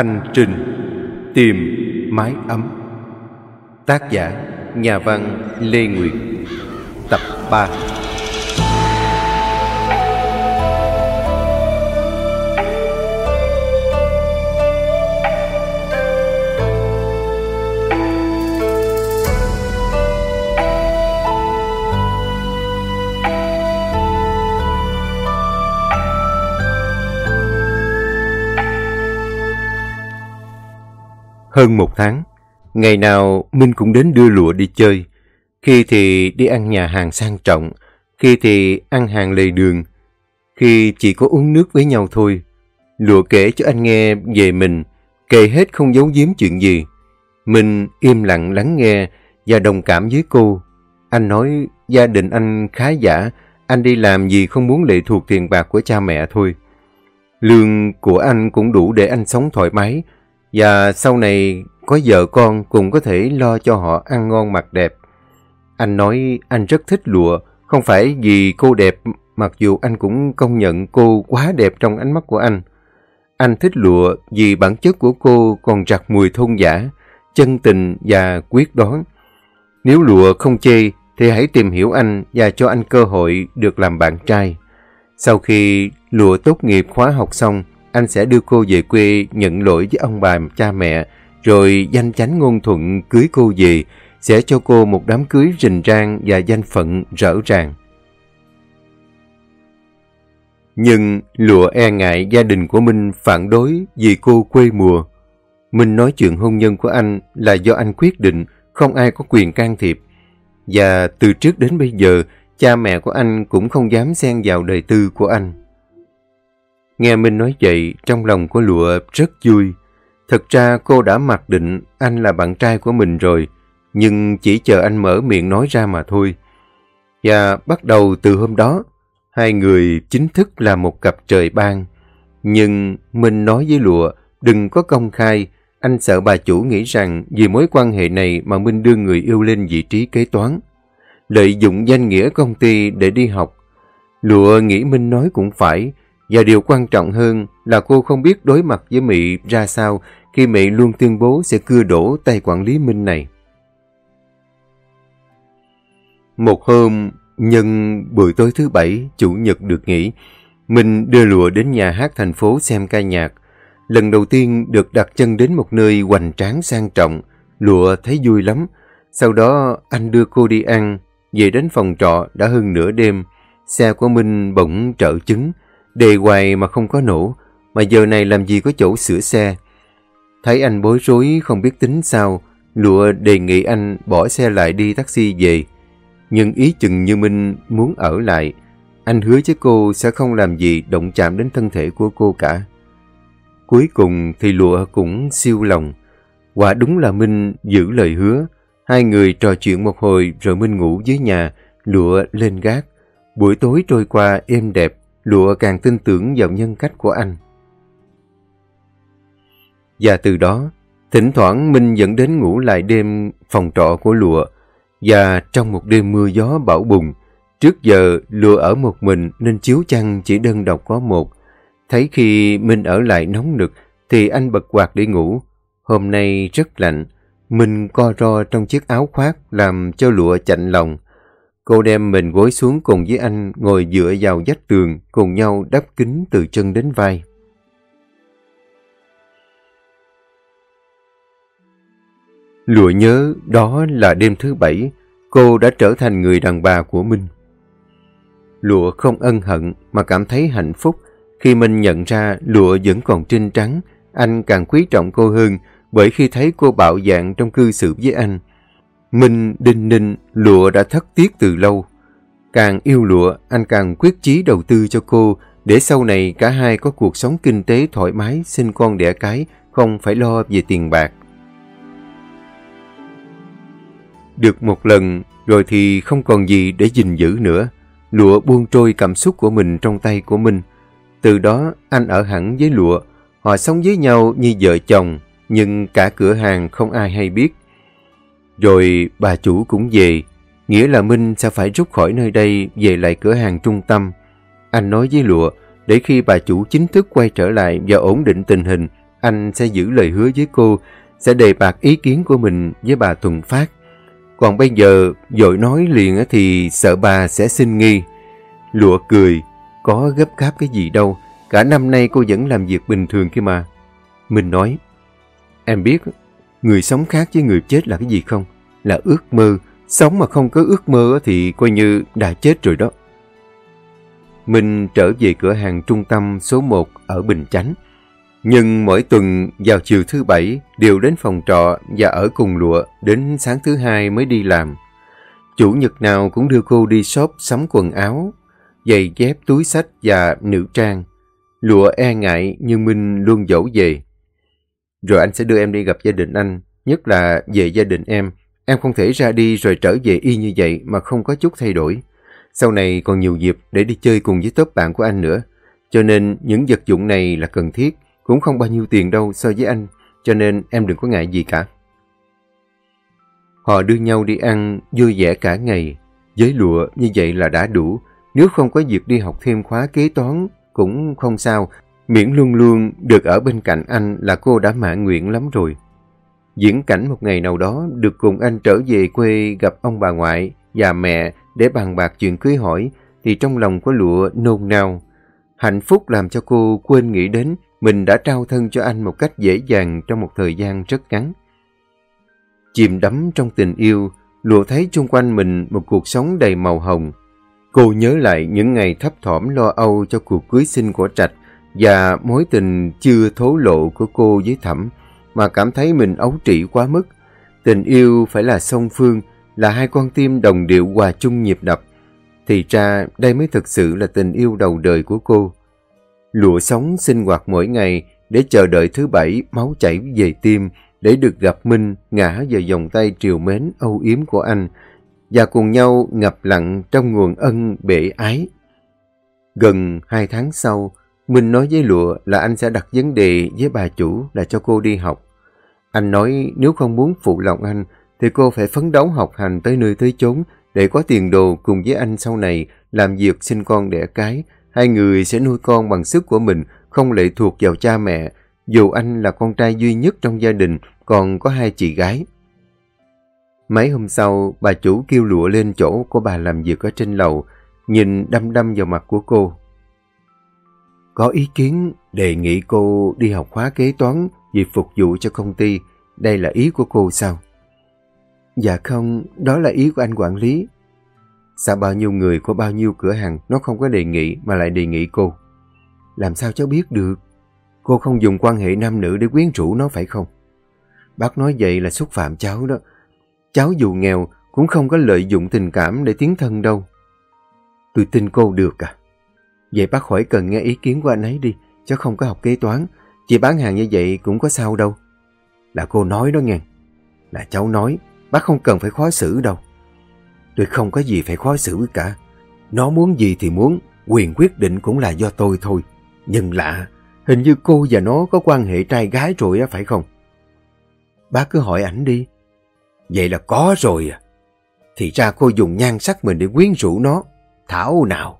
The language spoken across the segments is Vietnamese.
Hành trình tìm mái ấm. Tác giả Nhà văn Lê Nguyệt. Tập 3 Hơn một tháng, ngày nào Minh cũng đến đưa lụa đi chơi. Khi thì đi ăn nhà hàng sang trọng, khi thì ăn hàng lề đường, khi chỉ có uống nước với nhau thôi. Lụa kể cho anh nghe về mình, kể hết không giấu giếm chuyện gì. Minh im lặng lắng nghe và đồng cảm với cô. Anh nói gia đình anh khá giả, anh đi làm gì không muốn lệ thuộc tiền bạc của cha mẹ thôi. Lương của anh cũng đủ để anh sống thoải mái, và sau này có vợ con cũng có thể lo cho họ ăn ngon mặc đẹp. Anh nói anh rất thích lụa, không phải vì cô đẹp, mặc dù anh cũng công nhận cô quá đẹp trong ánh mắt của anh. Anh thích lụa vì bản chất của cô còn rạc mùi thôn giả, chân tình và quyết đoán. Nếu lụa không chê, thì hãy tìm hiểu anh và cho anh cơ hội được làm bạn trai. Sau khi lụa tốt nghiệp khóa học xong, anh sẽ đưa cô về quê nhận lỗi với ông bà cha mẹ, rồi danh chánh ngôn thuận cưới cô về, sẽ cho cô một đám cưới rình rang và danh phận rỡ ràng. Nhưng lụa e ngại gia đình của Minh phản đối vì cô quê mùa. Minh nói chuyện hôn nhân của anh là do anh quyết định, không ai có quyền can thiệp. Và từ trước đến bây giờ, cha mẹ của anh cũng không dám xen vào đời tư của anh. Nghe Minh nói vậy, trong lòng của Lụa rất vui. Thật ra cô đã mặc định anh là bạn trai của mình rồi, nhưng chỉ chờ anh mở miệng nói ra mà thôi. Và bắt đầu từ hôm đó, hai người chính thức là một cặp trời ban. Nhưng Minh nói với Lụa, đừng có công khai, anh sợ bà chủ nghĩ rằng vì mối quan hệ này mà Minh đưa người yêu lên vị trí kế toán. Lợi dụng danh nghĩa công ty để đi học. Lụa nghĩ Minh nói cũng phải, và điều quan trọng hơn là cô không biết đối mặt với Mỹ ra sao khi Mỹ luôn tuyên bố sẽ cưa đổ tay quản lý Minh này. Một hôm, nhân buổi tối thứ bảy, Chủ nhật được nghỉ, Minh đưa lụa đến nhà hát thành phố xem ca nhạc. Lần đầu tiên được đặt chân đến một nơi hoành tráng sang trọng, lụa thấy vui lắm. Sau đó anh đưa cô đi ăn, về đến phòng trọ đã hơn nửa đêm. Xe của Minh bỗng trợ chứng, Đề hoài mà không có nổ, mà giờ này làm gì có chỗ sửa xe. Thấy anh bối rối không biết tính sao, lụa đề nghị anh bỏ xe lại đi taxi về. Nhưng ý chừng như Minh muốn ở lại, anh hứa với cô sẽ không làm gì động chạm đến thân thể của cô cả. Cuối cùng thì lụa cũng siêu lòng. Quả đúng là Minh giữ lời hứa. Hai người trò chuyện một hồi rồi Minh ngủ dưới nhà, lụa lên gác. Buổi tối trôi qua êm đẹp, Lụa càng tin tưởng vào nhân cách của anh. Và từ đó, thỉnh thoảng Minh dẫn đến ngủ lại đêm phòng trọ của Lụa. Và trong một đêm mưa gió bão bùng, trước giờ Lụa ở một mình nên chiếu chăn chỉ đơn độc có một. Thấy khi Minh ở lại nóng nực thì anh bật quạt để ngủ. Hôm nay rất lạnh, Minh co ro trong chiếc áo khoác làm cho Lụa chạnh lòng. Cô đem mình gối xuống cùng với anh ngồi dựa vào vách tường, cùng nhau đắp kính từ chân đến vai. Lụa nhớ đó là đêm thứ bảy, cô đã trở thành người đàn bà của Minh. Lụa không ân hận mà cảm thấy hạnh phúc khi Minh nhận ra lụa vẫn còn trinh trắng, anh càng quý trọng cô hơn bởi khi thấy cô bạo dạng trong cư xử với anh, Minh đinh ninh lụa đã thất tiếc từ lâu. Càng yêu lụa, anh càng quyết chí đầu tư cho cô để sau này cả hai có cuộc sống kinh tế thoải mái, sinh con đẻ cái, không phải lo về tiền bạc. Được một lần, rồi thì không còn gì để gìn giữ nữa. Lụa buông trôi cảm xúc của mình trong tay của Minh. Từ đó, anh ở hẳn với lụa. Họ sống với nhau như vợ chồng, nhưng cả cửa hàng không ai hay biết. Rồi bà chủ cũng về, nghĩa là Minh sẽ phải rút khỏi nơi đây về lại cửa hàng trung tâm. Anh nói với Lụa, để khi bà chủ chính thức quay trở lại và ổn định tình hình, anh sẽ giữ lời hứa với cô, sẽ đề bạc ý kiến của mình với bà Thuần Phát. Còn bây giờ, dội nói liền thì sợ bà sẽ xin nghi. Lụa cười, có gấp gáp cái gì đâu, cả năm nay cô vẫn làm việc bình thường kia mà. Mình nói, em biết, người sống khác với người chết là cái gì không? Là ước mơ, sống mà không có ước mơ thì coi như đã chết rồi đó. Mình trở về cửa hàng trung tâm số 1 ở Bình Chánh. Nhưng mỗi tuần vào chiều thứ bảy đều đến phòng trọ và ở cùng lụa đến sáng thứ hai mới đi làm. Chủ nhật nào cũng đưa cô đi shop sắm quần áo, giày dép, túi sách và nữ trang. Lụa e ngại nhưng Minh luôn dỗ về. Rồi anh sẽ đưa em đi gặp gia đình anh, nhất là về gia đình em. Em không thể ra đi rồi trở về y như vậy mà không có chút thay đổi. Sau này còn nhiều dịp để đi chơi cùng với top bạn của anh nữa. Cho nên những vật dụng này là cần thiết, cũng không bao nhiêu tiền đâu so với anh. Cho nên em đừng có ngại gì cả. Họ đưa nhau đi ăn vui vẻ cả ngày. Với lụa như vậy là đã đủ. Nếu không có việc đi học thêm khóa kế toán cũng không sao. Miễn luôn luôn được ở bên cạnh anh là cô đã mãn nguyện lắm rồi. Diễn cảnh một ngày nào đó được cùng anh trở về quê gặp ông bà ngoại và mẹ để bàn bạc chuyện cưới hỏi thì trong lòng có lụa nôn nao. Hạnh phúc làm cho cô quên nghĩ đến mình đã trao thân cho anh một cách dễ dàng trong một thời gian rất ngắn. Chìm đắm trong tình yêu, lụa thấy chung quanh mình một cuộc sống đầy màu hồng. Cô nhớ lại những ngày thấp thỏm lo âu cho cuộc cưới sinh của Trạch và mối tình chưa thố lộ của cô với Thẩm mà cảm thấy mình ấu trĩ quá mức. Tình yêu phải là song phương, là hai con tim đồng điệu hòa chung nhịp đập. Thì ra đây mới thực sự là tình yêu đầu đời của cô. Lụa sống sinh hoạt mỗi ngày để chờ đợi thứ bảy máu chảy về tim để được gặp Minh ngã vào vòng tay triều mến âu yếm của anh và cùng nhau ngập lặng trong nguồn ân bể ái. Gần hai tháng sau, Minh nói với Lụa là anh sẽ đặt vấn đề với bà chủ là cho cô đi học. Anh nói nếu không muốn phụ lòng anh thì cô phải phấn đấu học hành tới nơi tới chốn để có tiền đồ cùng với anh sau này làm việc sinh con đẻ cái. Hai người sẽ nuôi con bằng sức của mình, không lệ thuộc vào cha mẹ, dù anh là con trai duy nhất trong gia đình, còn có hai chị gái. Mấy hôm sau, bà chủ kêu lụa lên chỗ của bà làm việc ở trên lầu, nhìn đăm đăm vào mặt của cô. Có ý kiến đề nghị cô đi học khóa kế toán vì phục vụ cho công ty. Đây là ý của cô sao? Dạ không, đó là ý của anh quản lý. Sao bao nhiêu người có bao nhiêu cửa hàng nó không có đề nghị mà lại đề nghị cô? Làm sao cháu biết được? Cô không dùng quan hệ nam nữ để quyến rũ nó phải không? Bác nói vậy là xúc phạm cháu đó. Cháu dù nghèo cũng không có lợi dụng tình cảm để tiến thân đâu. Tôi tin cô được à? Vậy bác khỏi cần nghe ý kiến của anh ấy đi, cháu không có học kế toán. Chỉ bán hàng như vậy cũng có sao đâu. Là cô nói đó nghe. Là cháu nói, bác không cần phải khó xử đâu. Tôi không có gì phải khó xử cả. Nó muốn gì thì muốn, quyền quyết định cũng là do tôi thôi. Nhưng lạ, hình như cô và nó có quan hệ trai gái rồi á phải không? Bác cứ hỏi ảnh đi. Vậy là có rồi à. Thì ra cô dùng nhan sắc mình để quyến rũ nó. Thảo nào.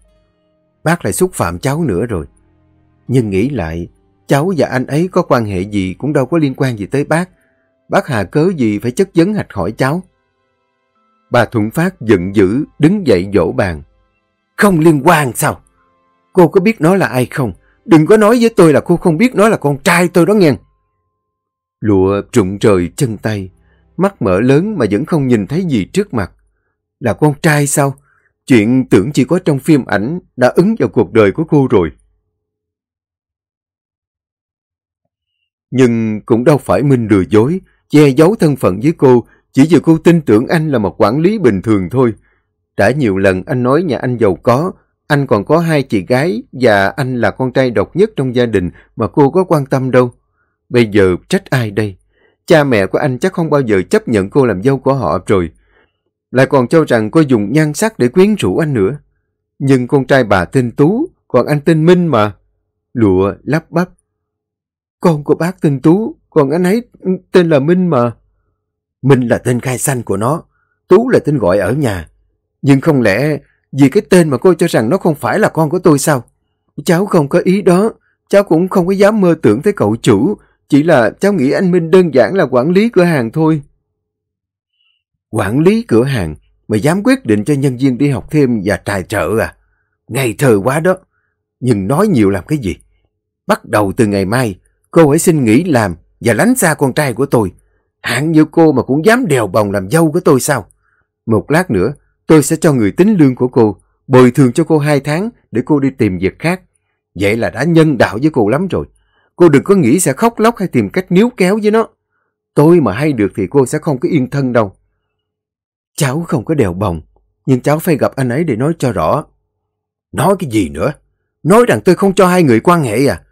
Bác lại xúc phạm cháu nữa rồi. Nhưng nghĩ lại, cháu và anh ấy có quan hệ gì cũng đâu có liên quan gì tới bác. Bác hà cớ gì phải chất vấn hạch hỏi cháu. Bà Thuận Phát giận dữ, đứng dậy dỗ bàn. Không liên quan sao? Cô có biết nó là ai không? Đừng có nói với tôi là cô không biết nó là con trai tôi đó nghe. Lụa trụng trời chân tay, mắt mở lớn mà vẫn không nhìn thấy gì trước mặt. Là con trai sao? Chuyện tưởng chỉ có trong phim ảnh đã ứng vào cuộc đời của cô rồi. Nhưng cũng đâu phải Minh lừa dối, che giấu thân phận với cô, chỉ vì cô tin tưởng anh là một quản lý bình thường thôi. Đã nhiều lần anh nói nhà anh giàu có, anh còn có hai chị gái và anh là con trai độc nhất trong gia đình mà cô có quan tâm đâu. Bây giờ trách ai đây? Cha mẹ của anh chắc không bao giờ chấp nhận cô làm dâu của họ rồi. Lại còn cho rằng cô dùng nhan sắc để quyến rũ anh nữa. Nhưng con trai bà tên Tú, còn anh tên Minh mà. Lụa lắp bắp. Con của bác tên Tú, còn anh ấy tên là Minh mà. Minh là tên khai xanh của nó, Tú là tên gọi ở nhà. Nhưng không lẽ vì cái tên mà cô cho rằng nó không phải là con của tôi sao? Cháu không có ý đó, cháu cũng không có dám mơ tưởng tới cậu chủ, Chỉ là cháu nghĩ anh Minh đơn giản là quản lý cửa hàng thôi. Quản lý cửa hàng mà dám quyết định cho nhân viên đi học thêm và tài trợ à? Ngày thơ quá đó. Nhưng nói nhiều làm cái gì? Bắt đầu từ ngày mai, cô hãy xin nghỉ làm và lánh xa con trai của tôi. Hạng như cô mà cũng dám đèo bồng làm dâu của tôi sao? Một lát nữa, tôi sẽ cho người tính lương của cô, bồi thường cho cô hai tháng để cô đi tìm việc khác. Vậy là đã nhân đạo với cô lắm rồi. Cô đừng có nghĩ sẽ khóc lóc hay tìm cách níu kéo với nó. Tôi mà hay được thì cô sẽ không có yên thân đâu. Cháu không có đèo bồng, nhưng cháu phải gặp anh ấy để nói cho rõ. Nói cái gì nữa? Nói rằng tôi không cho hai người quan hệ à?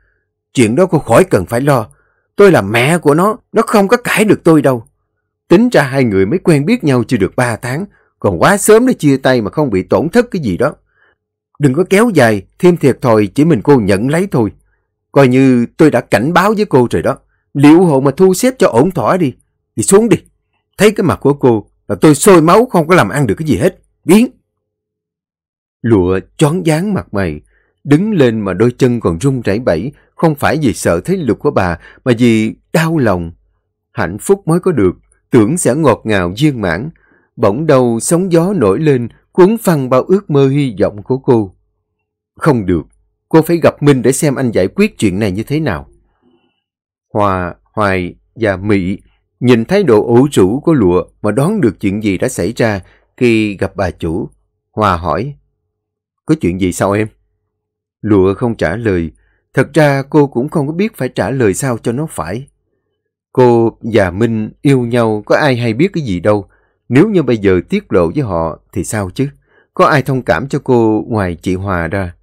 Chuyện đó cô khỏi cần phải lo. Tôi là mẹ của nó, nó không có cãi được tôi đâu. Tính ra hai người mới quen biết nhau chưa được ba tháng, còn quá sớm để chia tay mà không bị tổn thất cái gì đó. Đừng có kéo dài, thêm thiệt thòi chỉ mình cô nhận lấy thôi. Coi như tôi đã cảnh báo với cô rồi đó. Liệu hộ mà thu xếp cho ổn thỏa đi. thì xuống đi. Thấy cái mặt của cô là tôi sôi máu không có làm ăn được cái gì hết. Biến. Lụa chón dáng mặt mày. Đứng lên mà đôi chân còn run rẩy bẩy. Không phải vì sợ thấy lục của bà mà vì đau lòng. Hạnh phúc mới có được. Tưởng sẽ ngọt ngào viên mãn. Bỗng đầu sóng gió nổi lên cuốn phăng bao ước mơ hy vọng của cô. Không được, cô phải gặp Minh để xem anh giải quyết chuyện này như thế nào. Hòa, Hoài và Mỹ nhìn thái độ ủ rũ của lụa mà đoán được chuyện gì đã xảy ra khi gặp bà chủ. Hòa hỏi, có chuyện gì sao em? Lụa không trả lời, thật ra cô cũng không có biết phải trả lời sao cho nó phải. Cô và Minh yêu nhau có ai hay biết cái gì đâu, nếu như bây giờ tiết lộ với họ thì sao chứ? Có ai thông cảm cho cô ngoài chị Hòa ra?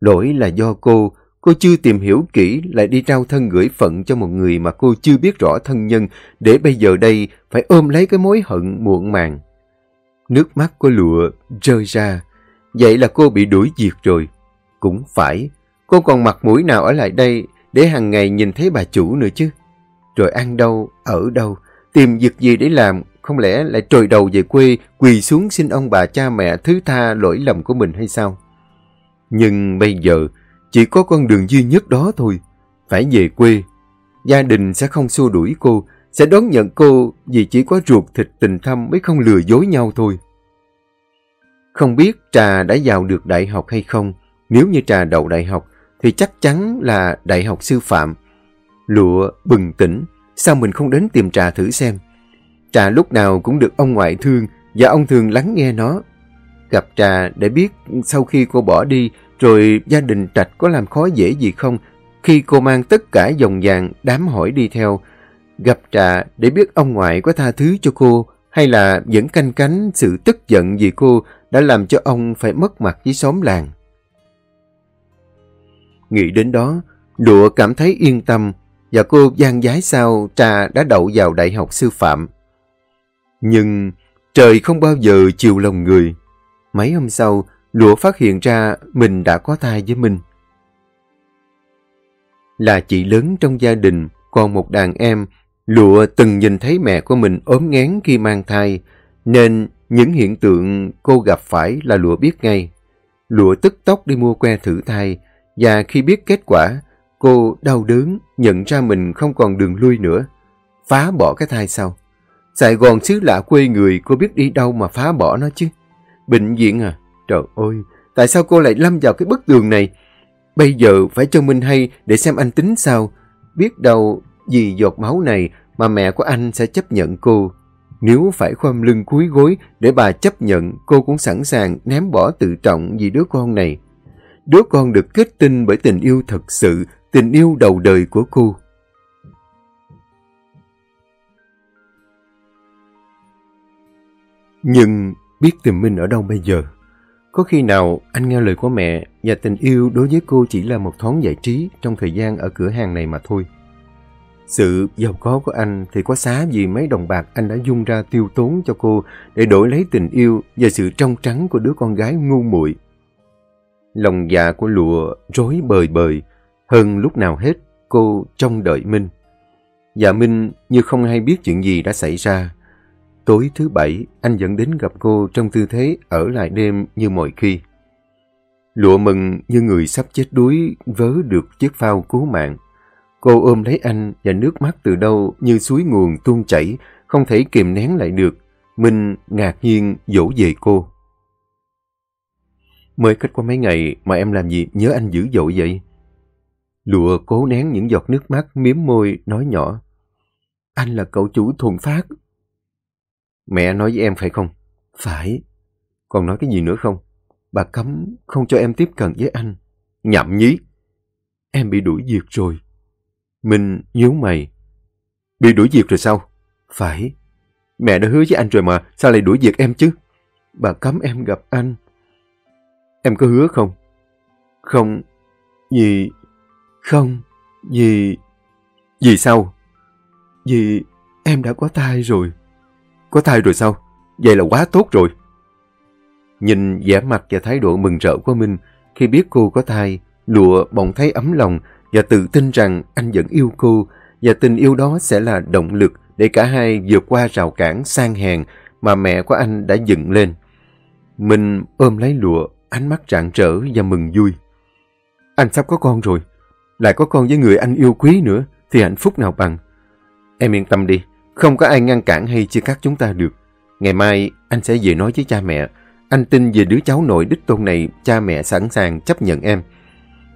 Lỗi là do cô, cô chưa tìm hiểu kỹ lại đi trao thân gửi phận cho một người mà cô chưa biết rõ thân nhân để bây giờ đây phải ôm lấy cái mối hận muộn màng. Nước mắt của lụa rơi ra. Vậy là cô bị đuổi diệt rồi. Cũng phải, cô còn mặt mũi nào ở lại đây để hàng ngày nhìn thấy bà chủ nữa chứ. Rồi ăn đâu, ở đâu, tìm việc gì để làm không lẽ lại trồi đầu về quê, quỳ xuống xin ông bà cha mẹ thứ tha lỗi lầm của mình hay sao? Nhưng bây giờ, chỉ có con đường duy nhất đó thôi. Phải về quê. Gia đình sẽ không xua đuổi cô, sẽ đón nhận cô vì chỉ có ruột thịt tình thâm mới không lừa dối nhau thôi. Không biết Trà đã vào được đại học hay không. Nếu như Trà đậu đại học, thì chắc chắn là đại học sư phạm. Lụa bừng tỉnh, sao mình không đến tìm Trà thử xem? Trà lúc nào cũng được ông ngoại thương và ông thường lắng nghe nó. Gặp Trà để biết sau khi cô bỏ đi rồi gia đình Trạch có làm khó dễ gì không khi cô mang tất cả dòng vàng đám hỏi đi theo. Gặp Trà để biết ông ngoại có tha thứ cho cô hay là vẫn canh cánh sự tức giận vì cô đã làm cho ông phải mất mặt với xóm làng. Nghĩ đến đó, Lụa cảm thấy yên tâm và cô gian giái sao Trà đã đậu vào đại học sư phạm. Nhưng trời không bao giờ chiều lòng người. Mấy hôm sau, Lụa phát hiện ra mình đã có thai với Minh. Là chị lớn trong gia đình, còn một đàn em, Lụa từng nhìn thấy mẹ của mình ốm ngán khi mang thai, nên những hiện tượng cô gặp phải là Lụa biết ngay. Lụa tức tốc đi mua que thử thai, và khi biết kết quả, cô đau đớn, nhận ra mình không còn đường lui nữa. Phá bỏ cái thai sau. Sài Gòn xứ lạ quê người, cô biết đi đâu mà phá bỏ nó chứ. Bệnh viện à? Trời ơi, tại sao cô lại lâm vào cái bức tường này? Bây giờ phải cho Minh hay để xem anh tính sao. Biết đâu vì giọt máu này mà mẹ của anh sẽ chấp nhận cô. Nếu phải khoanh lưng cúi gối để bà chấp nhận, cô cũng sẵn sàng ném bỏ tự trọng vì đứa con này. Đứa con được kết tinh bởi tình yêu thật sự, tình yêu đầu đời của cô. Nhưng biết tìm Minh ở đâu bây giờ? Có khi nào anh nghe lời của mẹ và tình yêu đối với cô chỉ là một thoáng giải trí trong thời gian ở cửa hàng này mà thôi. Sự giàu có của anh thì có xá gì mấy đồng bạc anh đã dung ra tiêu tốn cho cô để đổi lấy tình yêu và sự trong trắng của đứa con gái ngu muội. Lòng dạ của lụa rối bời bời, hơn lúc nào hết cô trông đợi Minh. Và Minh như không hay biết chuyện gì đã xảy ra. Tối thứ bảy, anh dẫn đến gặp cô trong tư thế ở lại đêm như mọi khi. Lụa mừng như người sắp chết đuối vớ được chiếc phao cứu mạng. Cô ôm lấy anh và nước mắt từ đâu như suối nguồn tuôn chảy, không thể kìm nén lại được. Minh ngạc nhiên dỗ về cô. Mới cách qua mấy ngày mà em làm gì nhớ anh dữ dội vậy? Lụa cố nén những giọt nước mắt miếm môi nói nhỏ. Anh là cậu chủ thuần phát. Mẹ nói với em phải không? Phải. Còn nói cái gì nữa không? Bà cấm không cho em tiếp cận với anh. Nhậm nhí. Em bị đuổi việc rồi. Minh nhíu mày. Bị đuổi việc rồi sao? Phải. Mẹ đã hứa với anh rồi mà, sao lại đuổi việc em chứ? Bà cấm em gặp anh. Em có hứa không? Không. Vì... Không. Vì... Vì sao? Vì em đã có thai rồi. Có thai rồi sao? Vậy là quá tốt rồi. Nhìn vẻ mặt và thái độ mừng rỡ của Minh khi biết cô có thai, lụa bỗng thấy ấm lòng và tự tin rằng anh vẫn yêu cô và tình yêu đó sẽ là động lực để cả hai vượt qua rào cản sang hèn mà mẹ của anh đã dựng lên. Minh ôm lấy lụa, ánh mắt rạng rỡ và mừng vui. Anh sắp có con rồi, lại có con với người anh yêu quý nữa thì hạnh phúc nào bằng. Em yên tâm đi, không có ai ngăn cản hay chia cắt chúng ta được. Ngày mai anh sẽ về nói với cha mẹ. Anh tin về đứa cháu nội đích tôn này cha mẹ sẵn sàng chấp nhận em.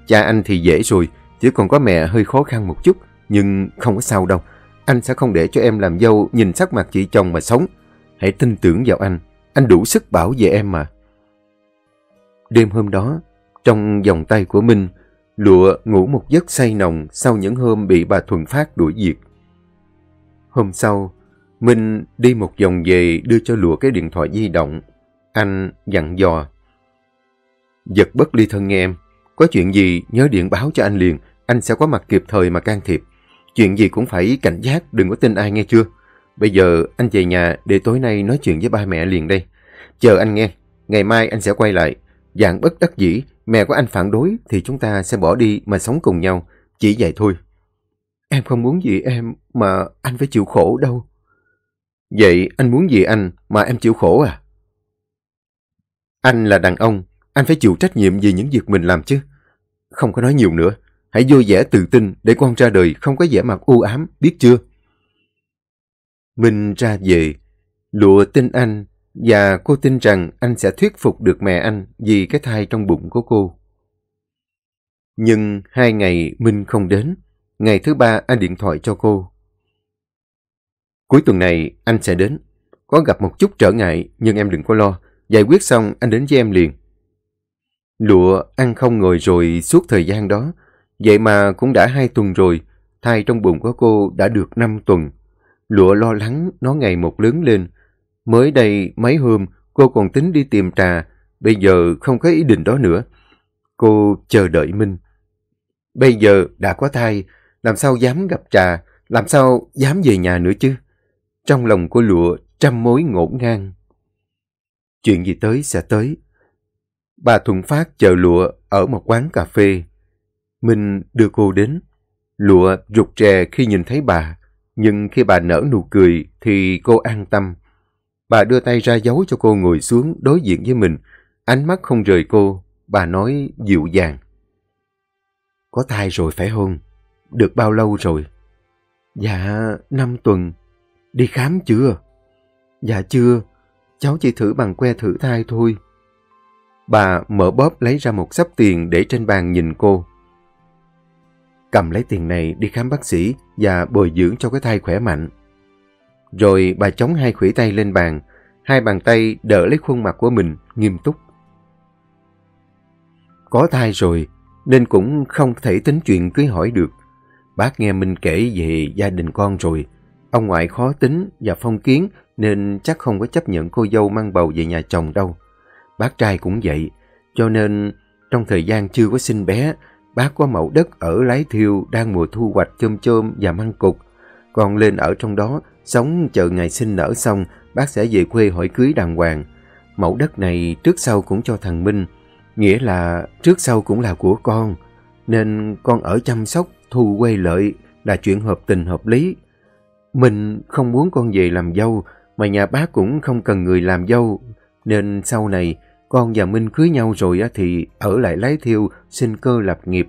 Cha anh thì dễ rồi, chỉ còn có mẹ hơi khó khăn một chút, nhưng không có sao đâu. Anh sẽ không để cho em làm dâu nhìn sắc mặt chị chồng mà sống. Hãy tin tưởng vào anh, anh đủ sức bảo vệ em mà. Đêm hôm đó, trong vòng tay của Minh, Lụa ngủ một giấc say nồng sau những hôm bị bà Thuần Phát đuổi diệt Hôm sau, Minh đi một vòng về đưa cho Lụa cái điện thoại di động. Anh dặn dò. Giật bất ly thân nghe em. Có chuyện gì nhớ điện báo cho anh liền. Anh sẽ có mặt kịp thời mà can thiệp. Chuyện gì cũng phải cảnh giác, đừng có tin ai nghe chưa. Bây giờ anh về nhà để tối nay nói chuyện với ba mẹ liền đây. Chờ anh nghe. Ngày mai anh sẽ quay lại. Dạng bất đắc dĩ, mẹ của anh phản đối thì chúng ta sẽ bỏ đi mà sống cùng nhau. Chỉ vậy thôi. Em không muốn gì em mà anh phải chịu khổ đâu. Vậy anh muốn gì anh mà em chịu khổ à? Anh là đàn ông, anh phải chịu trách nhiệm vì những việc mình làm chứ. Không có nói nhiều nữa, hãy vui vẻ tự tin để con ra đời không có vẻ mặt u ám, biết chưa? Minh ra về, lụa tin anh và cô tin rằng anh sẽ thuyết phục được mẹ anh vì cái thai trong bụng của cô. Nhưng hai ngày Minh không đến, ngày thứ ba anh điện thoại cho cô. Cuối tuần này anh sẽ đến. Có gặp một chút trở ngại nhưng em đừng có lo. Giải quyết xong anh đến với em liền. Lụa ăn không ngồi rồi suốt thời gian đó. Vậy mà cũng đã hai tuần rồi. Thai trong bụng của cô đã được năm tuần. Lụa lo lắng nó ngày một lớn lên. Mới đây mấy hôm cô còn tính đi tìm trà. Bây giờ không có ý định đó nữa. Cô chờ đợi Minh. Bây giờ đã có thai, làm sao dám gặp trà, làm sao dám về nhà nữa chứ? Trong lòng của lụa trăm mối ngổn ngang. Chuyện gì tới sẽ tới. Bà Thuận Phát chờ lụa ở một quán cà phê. Minh đưa cô đến. Lụa rụt rè khi nhìn thấy bà, nhưng khi bà nở nụ cười thì cô an tâm. Bà đưa tay ra giấu cho cô ngồi xuống đối diện với mình, ánh mắt không rời cô, bà nói dịu dàng. Có thai rồi phải không? Được bao lâu rồi? Dạ, năm tuần. Đi khám chưa? Dạ chưa, cháu chỉ thử bằng que thử thai thôi. Bà mở bóp lấy ra một sắp tiền để trên bàn nhìn cô. Cầm lấy tiền này đi khám bác sĩ và bồi dưỡng cho cái thai khỏe mạnh. Rồi bà chống hai khủy tay lên bàn, hai bàn tay đỡ lấy khuôn mặt của mình nghiêm túc. Có thai rồi, nên cũng không thể tính chuyện cưới hỏi được. Bác nghe Minh kể về gia đình con rồi. Ông ngoại khó tính và phong kiến nên chắc không có chấp nhận cô dâu mang bầu về nhà chồng đâu. Bác trai cũng vậy, cho nên trong thời gian chưa có sinh bé, bác có mẫu đất ở Lái Thiêu đang mùa thu hoạch chôm chôm và măng cục. Còn lên ở trong đó, sống chờ ngày sinh nở xong, bác sẽ về quê hỏi cưới đàng hoàng. Mẫu đất này trước sau cũng cho thằng Minh, nghĩa là trước sau cũng là của con, nên con ở chăm sóc, thu quay lợi là chuyện hợp tình hợp lý. Mình không muốn con về làm dâu, mà nhà bác cũng không cần người làm dâu, nên sau này con và Minh cưới nhau rồi thì ở lại lái thiêu, sinh cơ lập nghiệp.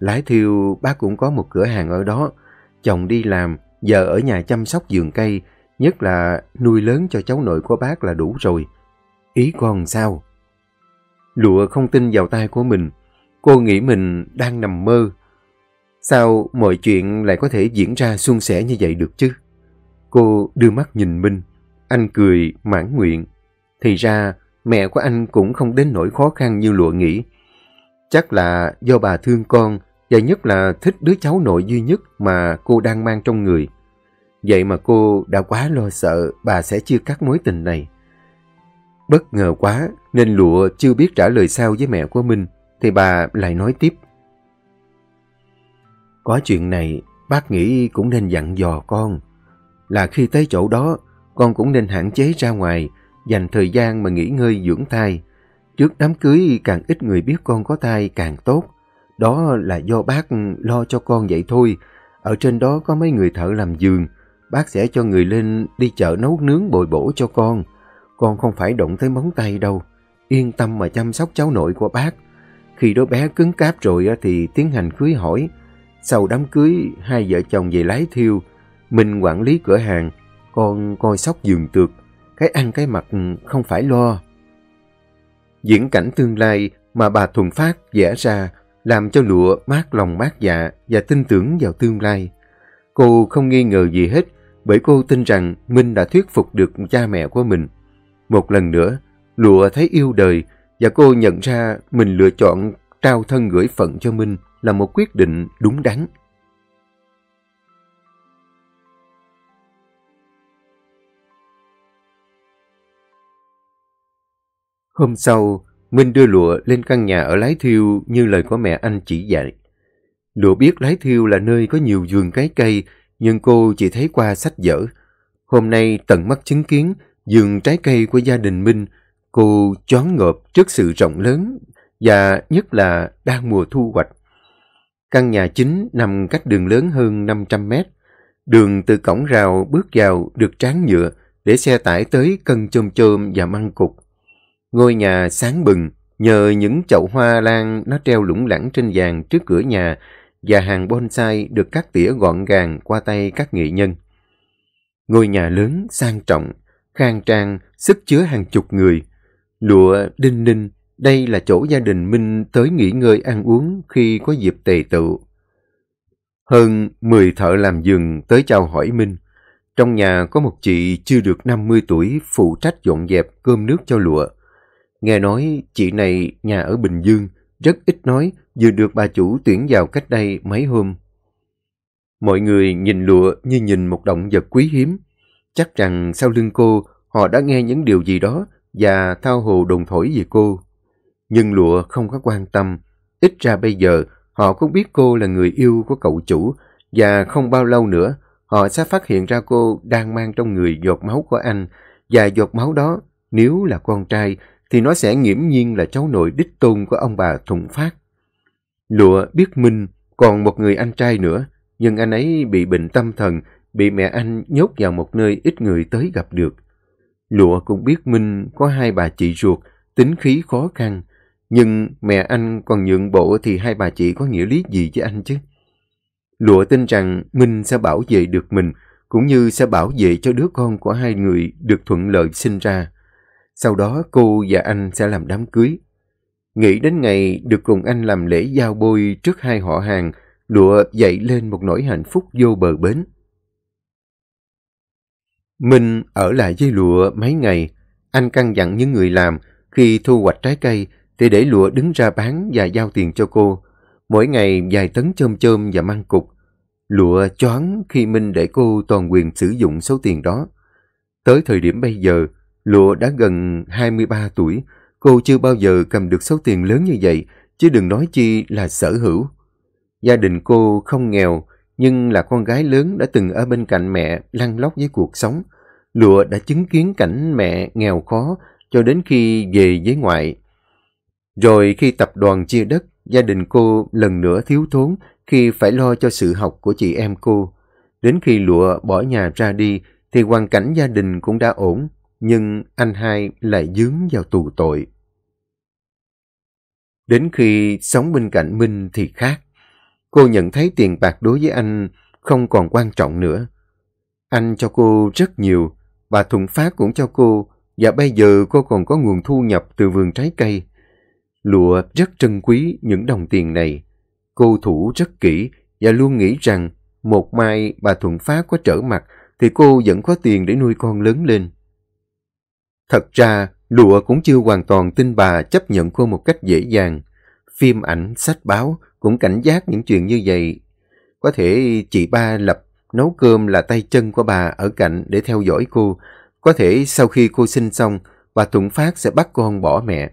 lái thiêu bác cũng có một cửa hàng ở đó. Chồng đi làm, giờ ở nhà chăm sóc vườn cây, nhất là nuôi lớn cho cháu nội của bác là đủ rồi. Ý con sao? Lụa không tin vào tay của mình. Cô nghĩ mình đang nằm mơ. Sao mọi chuyện lại có thể diễn ra suôn sẻ như vậy được chứ? Cô đưa mắt nhìn Minh. Anh cười mãn nguyện. Thì ra, mẹ của anh cũng không đến nỗi khó khăn như Lụa nghĩ. Chắc là do bà thương con, và nhất là thích đứa cháu nội duy nhất mà cô đang mang trong người. Vậy mà cô đã quá lo sợ bà sẽ chia cắt mối tình này. Bất ngờ quá, nên Lụa chưa biết trả lời sao với mẹ của Minh, thì bà lại nói tiếp. Có chuyện này, bác nghĩ cũng nên dặn dò con là khi tới chỗ đó, con cũng nên hạn chế ra ngoài, dành thời gian mà nghỉ ngơi dưỡng thai. Trước đám cưới, càng ít người biết con có thai, càng tốt. Đó là do bác lo cho con vậy thôi. Ở trên đó có mấy người thợ làm giường. Bác sẽ cho người lên đi chợ nấu nướng bồi bổ cho con. Con không phải động tới móng tay đâu. Yên tâm mà chăm sóc cháu nội của bác. Khi đứa bé cứng cáp rồi thì tiến hành cưới hỏi. Sau đám cưới, hai vợ chồng về lái thiêu. Mình quản lý cửa hàng. Con coi sóc giường tược. Cái ăn cái mặt không phải lo. Diễn cảnh tương lai mà bà Thuần Phát vẽ ra làm cho lụa mát lòng mát dạ và tin tưởng vào tương lai. Cô không nghi ngờ gì hết bởi cô tin rằng Minh đã thuyết phục được cha mẹ của mình. Một lần nữa, lụa thấy yêu đời và cô nhận ra mình lựa chọn trao thân gửi phận cho Minh là một quyết định đúng đắn. Hôm sau, Minh đưa lụa lên căn nhà ở Lái Thiêu như lời của mẹ anh chỉ dạy. Lụa biết Lái Thiêu là nơi có nhiều vườn cái cây, nhưng cô chỉ thấy qua sách vở. Hôm nay tận mắt chứng kiến vườn trái cây của gia đình Minh, cô choáng ngợp trước sự rộng lớn và nhất là đang mùa thu hoạch. Căn nhà chính nằm cách đường lớn hơn 500 mét. Đường từ cổng rào bước vào được tráng nhựa để xe tải tới cân chôm chôm và măng cục. Ngôi nhà sáng bừng nhờ những chậu hoa lan nó treo lủng lẳng trên vàng trước cửa nhà và hàng bonsai được cắt tỉa gọn gàng qua tay các nghệ nhân. Ngôi nhà lớn, sang trọng, khang trang, sức chứa hàng chục người. Lụa, đinh ninh, đây là chỗ gia đình Minh tới nghỉ ngơi ăn uống khi có dịp tề tựu. Hơn 10 thợ làm giường tới chào hỏi Minh. Trong nhà có một chị chưa được 50 tuổi phụ trách dọn dẹp cơm nước cho lụa. Nghe nói chị này nhà ở Bình Dương, rất ít nói, vừa được bà chủ tuyển vào cách đây mấy hôm. Mọi người nhìn lụa như nhìn một động vật quý hiếm. Chắc rằng sau lưng cô, họ đã nghe những điều gì đó và thao hồ đồn thổi về cô. Nhưng lụa không có quan tâm. Ít ra bây giờ, họ cũng biết cô là người yêu của cậu chủ và không bao lâu nữa, họ sẽ phát hiện ra cô đang mang trong người giọt máu của anh và giọt máu đó, nếu là con trai, thì nó sẽ nghiễm nhiên là cháu nội đích tôn của ông bà Thùng Phát. Lụa biết Minh còn một người anh trai nữa, nhưng anh ấy bị bệnh tâm thần, bị mẹ anh nhốt vào một nơi ít người tới gặp được. Lụa cũng biết Minh có hai bà chị ruột, tính khí khó khăn, nhưng mẹ anh còn nhượng bộ thì hai bà chị có nghĩa lý gì với anh chứ? Lụa tin rằng Minh sẽ bảo vệ được mình, cũng như sẽ bảo vệ cho đứa con của hai người được thuận lợi sinh ra. Sau đó cô và anh sẽ làm đám cưới. Nghĩ đến ngày được cùng anh làm lễ giao bôi trước hai họ hàng, lụa dậy lên một nỗi hạnh phúc vô bờ bến. Minh ở lại với lụa mấy ngày. Anh căn dặn những người làm khi thu hoạch trái cây thì để lụa đứng ra bán và giao tiền cho cô. Mỗi ngày vài tấn chôm chôm và măng cục. Lụa choáng khi Minh để cô toàn quyền sử dụng số tiền đó. Tới thời điểm bây giờ, Lụa đã gần 23 tuổi, cô chưa bao giờ cầm được số tiền lớn như vậy, chứ đừng nói chi là sở hữu. Gia đình cô không nghèo, nhưng là con gái lớn đã từng ở bên cạnh mẹ lăn lóc với cuộc sống. Lụa đã chứng kiến cảnh mẹ nghèo khó cho đến khi về với ngoại. Rồi khi tập đoàn chia đất, gia đình cô lần nữa thiếu thốn khi phải lo cho sự học của chị em cô. Đến khi Lụa bỏ nhà ra đi thì hoàn cảnh gia đình cũng đã ổn, nhưng anh hai lại dướng vào tù tội. Đến khi sống bên cạnh Minh thì khác. Cô nhận thấy tiền bạc đối với anh không còn quan trọng nữa. Anh cho cô rất nhiều, bà Thuận Phát cũng cho cô, và bây giờ cô còn có nguồn thu nhập từ vườn trái cây. Lụa rất trân quý những đồng tiền này. Cô thủ rất kỹ và luôn nghĩ rằng một mai bà Thuận Phát có trở mặt thì cô vẫn có tiền để nuôi con lớn lên. Thật ra, Lụa cũng chưa hoàn toàn tin bà chấp nhận cô một cách dễ dàng. Phim ảnh, sách báo cũng cảnh giác những chuyện như vậy. Có thể chị ba lập nấu cơm là tay chân của bà ở cạnh để theo dõi cô. Có thể sau khi cô sinh xong, bà Thuận Phát sẽ bắt con bỏ mẹ.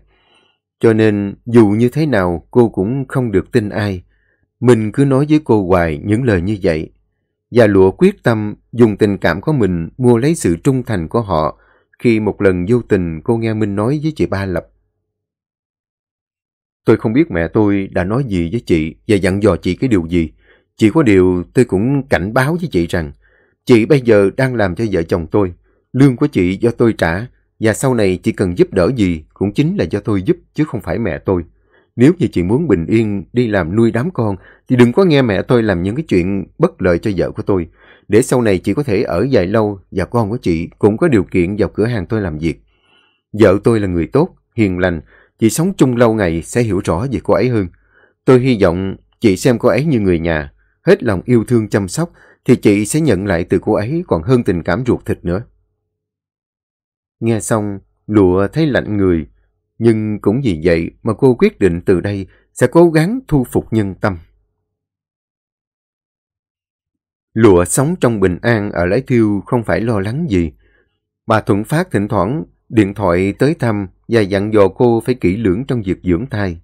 Cho nên, dù như thế nào, cô cũng không được tin ai. Mình cứ nói với cô hoài những lời như vậy. Và lụa quyết tâm, dùng tình cảm của mình mua lấy sự trung thành của họ khi một lần vô tình, cô nghe Minh nói với chị Ba Lập. Tôi không biết mẹ tôi đã nói gì với chị và dặn dò chị cái điều gì. Chỉ có điều tôi cũng cảnh báo với chị rằng, chị bây giờ đang làm cho vợ chồng tôi. Lương của chị do tôi trả và sau này chị cần giúp đỡ gì cũng chính là do tôi giúp chứ không phải mẹ tôi. Nếu như chị muốn bình yên đi làm nuôi đám con thì đừng có nghe mẹ tôi làm những cái chuyện bất lợi cho vợ của tôi. Để sau này chị có thể ở dài lâu và con của chị cũng có điều kiện vào cửa hàng tôi làm việc. Vợ tôi là người tốt, hiền lành. Chị sống chung lâu ngày sẽ hiểu rõ về cô ấy hơn. Tôi hy vọng chị xem cô ấy như người nhà. Hết lòng yêu thương chăm sóc thì chị sẽ nhận lại từ cô ấy còn hơn tình cảm ruột thịt nữa. Nghe xong, lụa thấy lạnh người. Nhưng cũng vì vậy mà cô quyết định từ đây sẽ cố gắng thu phục nhân tâm. Lụa sống trong bình an ở Lái Thiêu không phải lo lắng gì. Bà Thuận Phát thỉnh thoảng điện thoại tới thăm và dặn dò cô phải kỹ lưỡng trong việc dưỡng thai.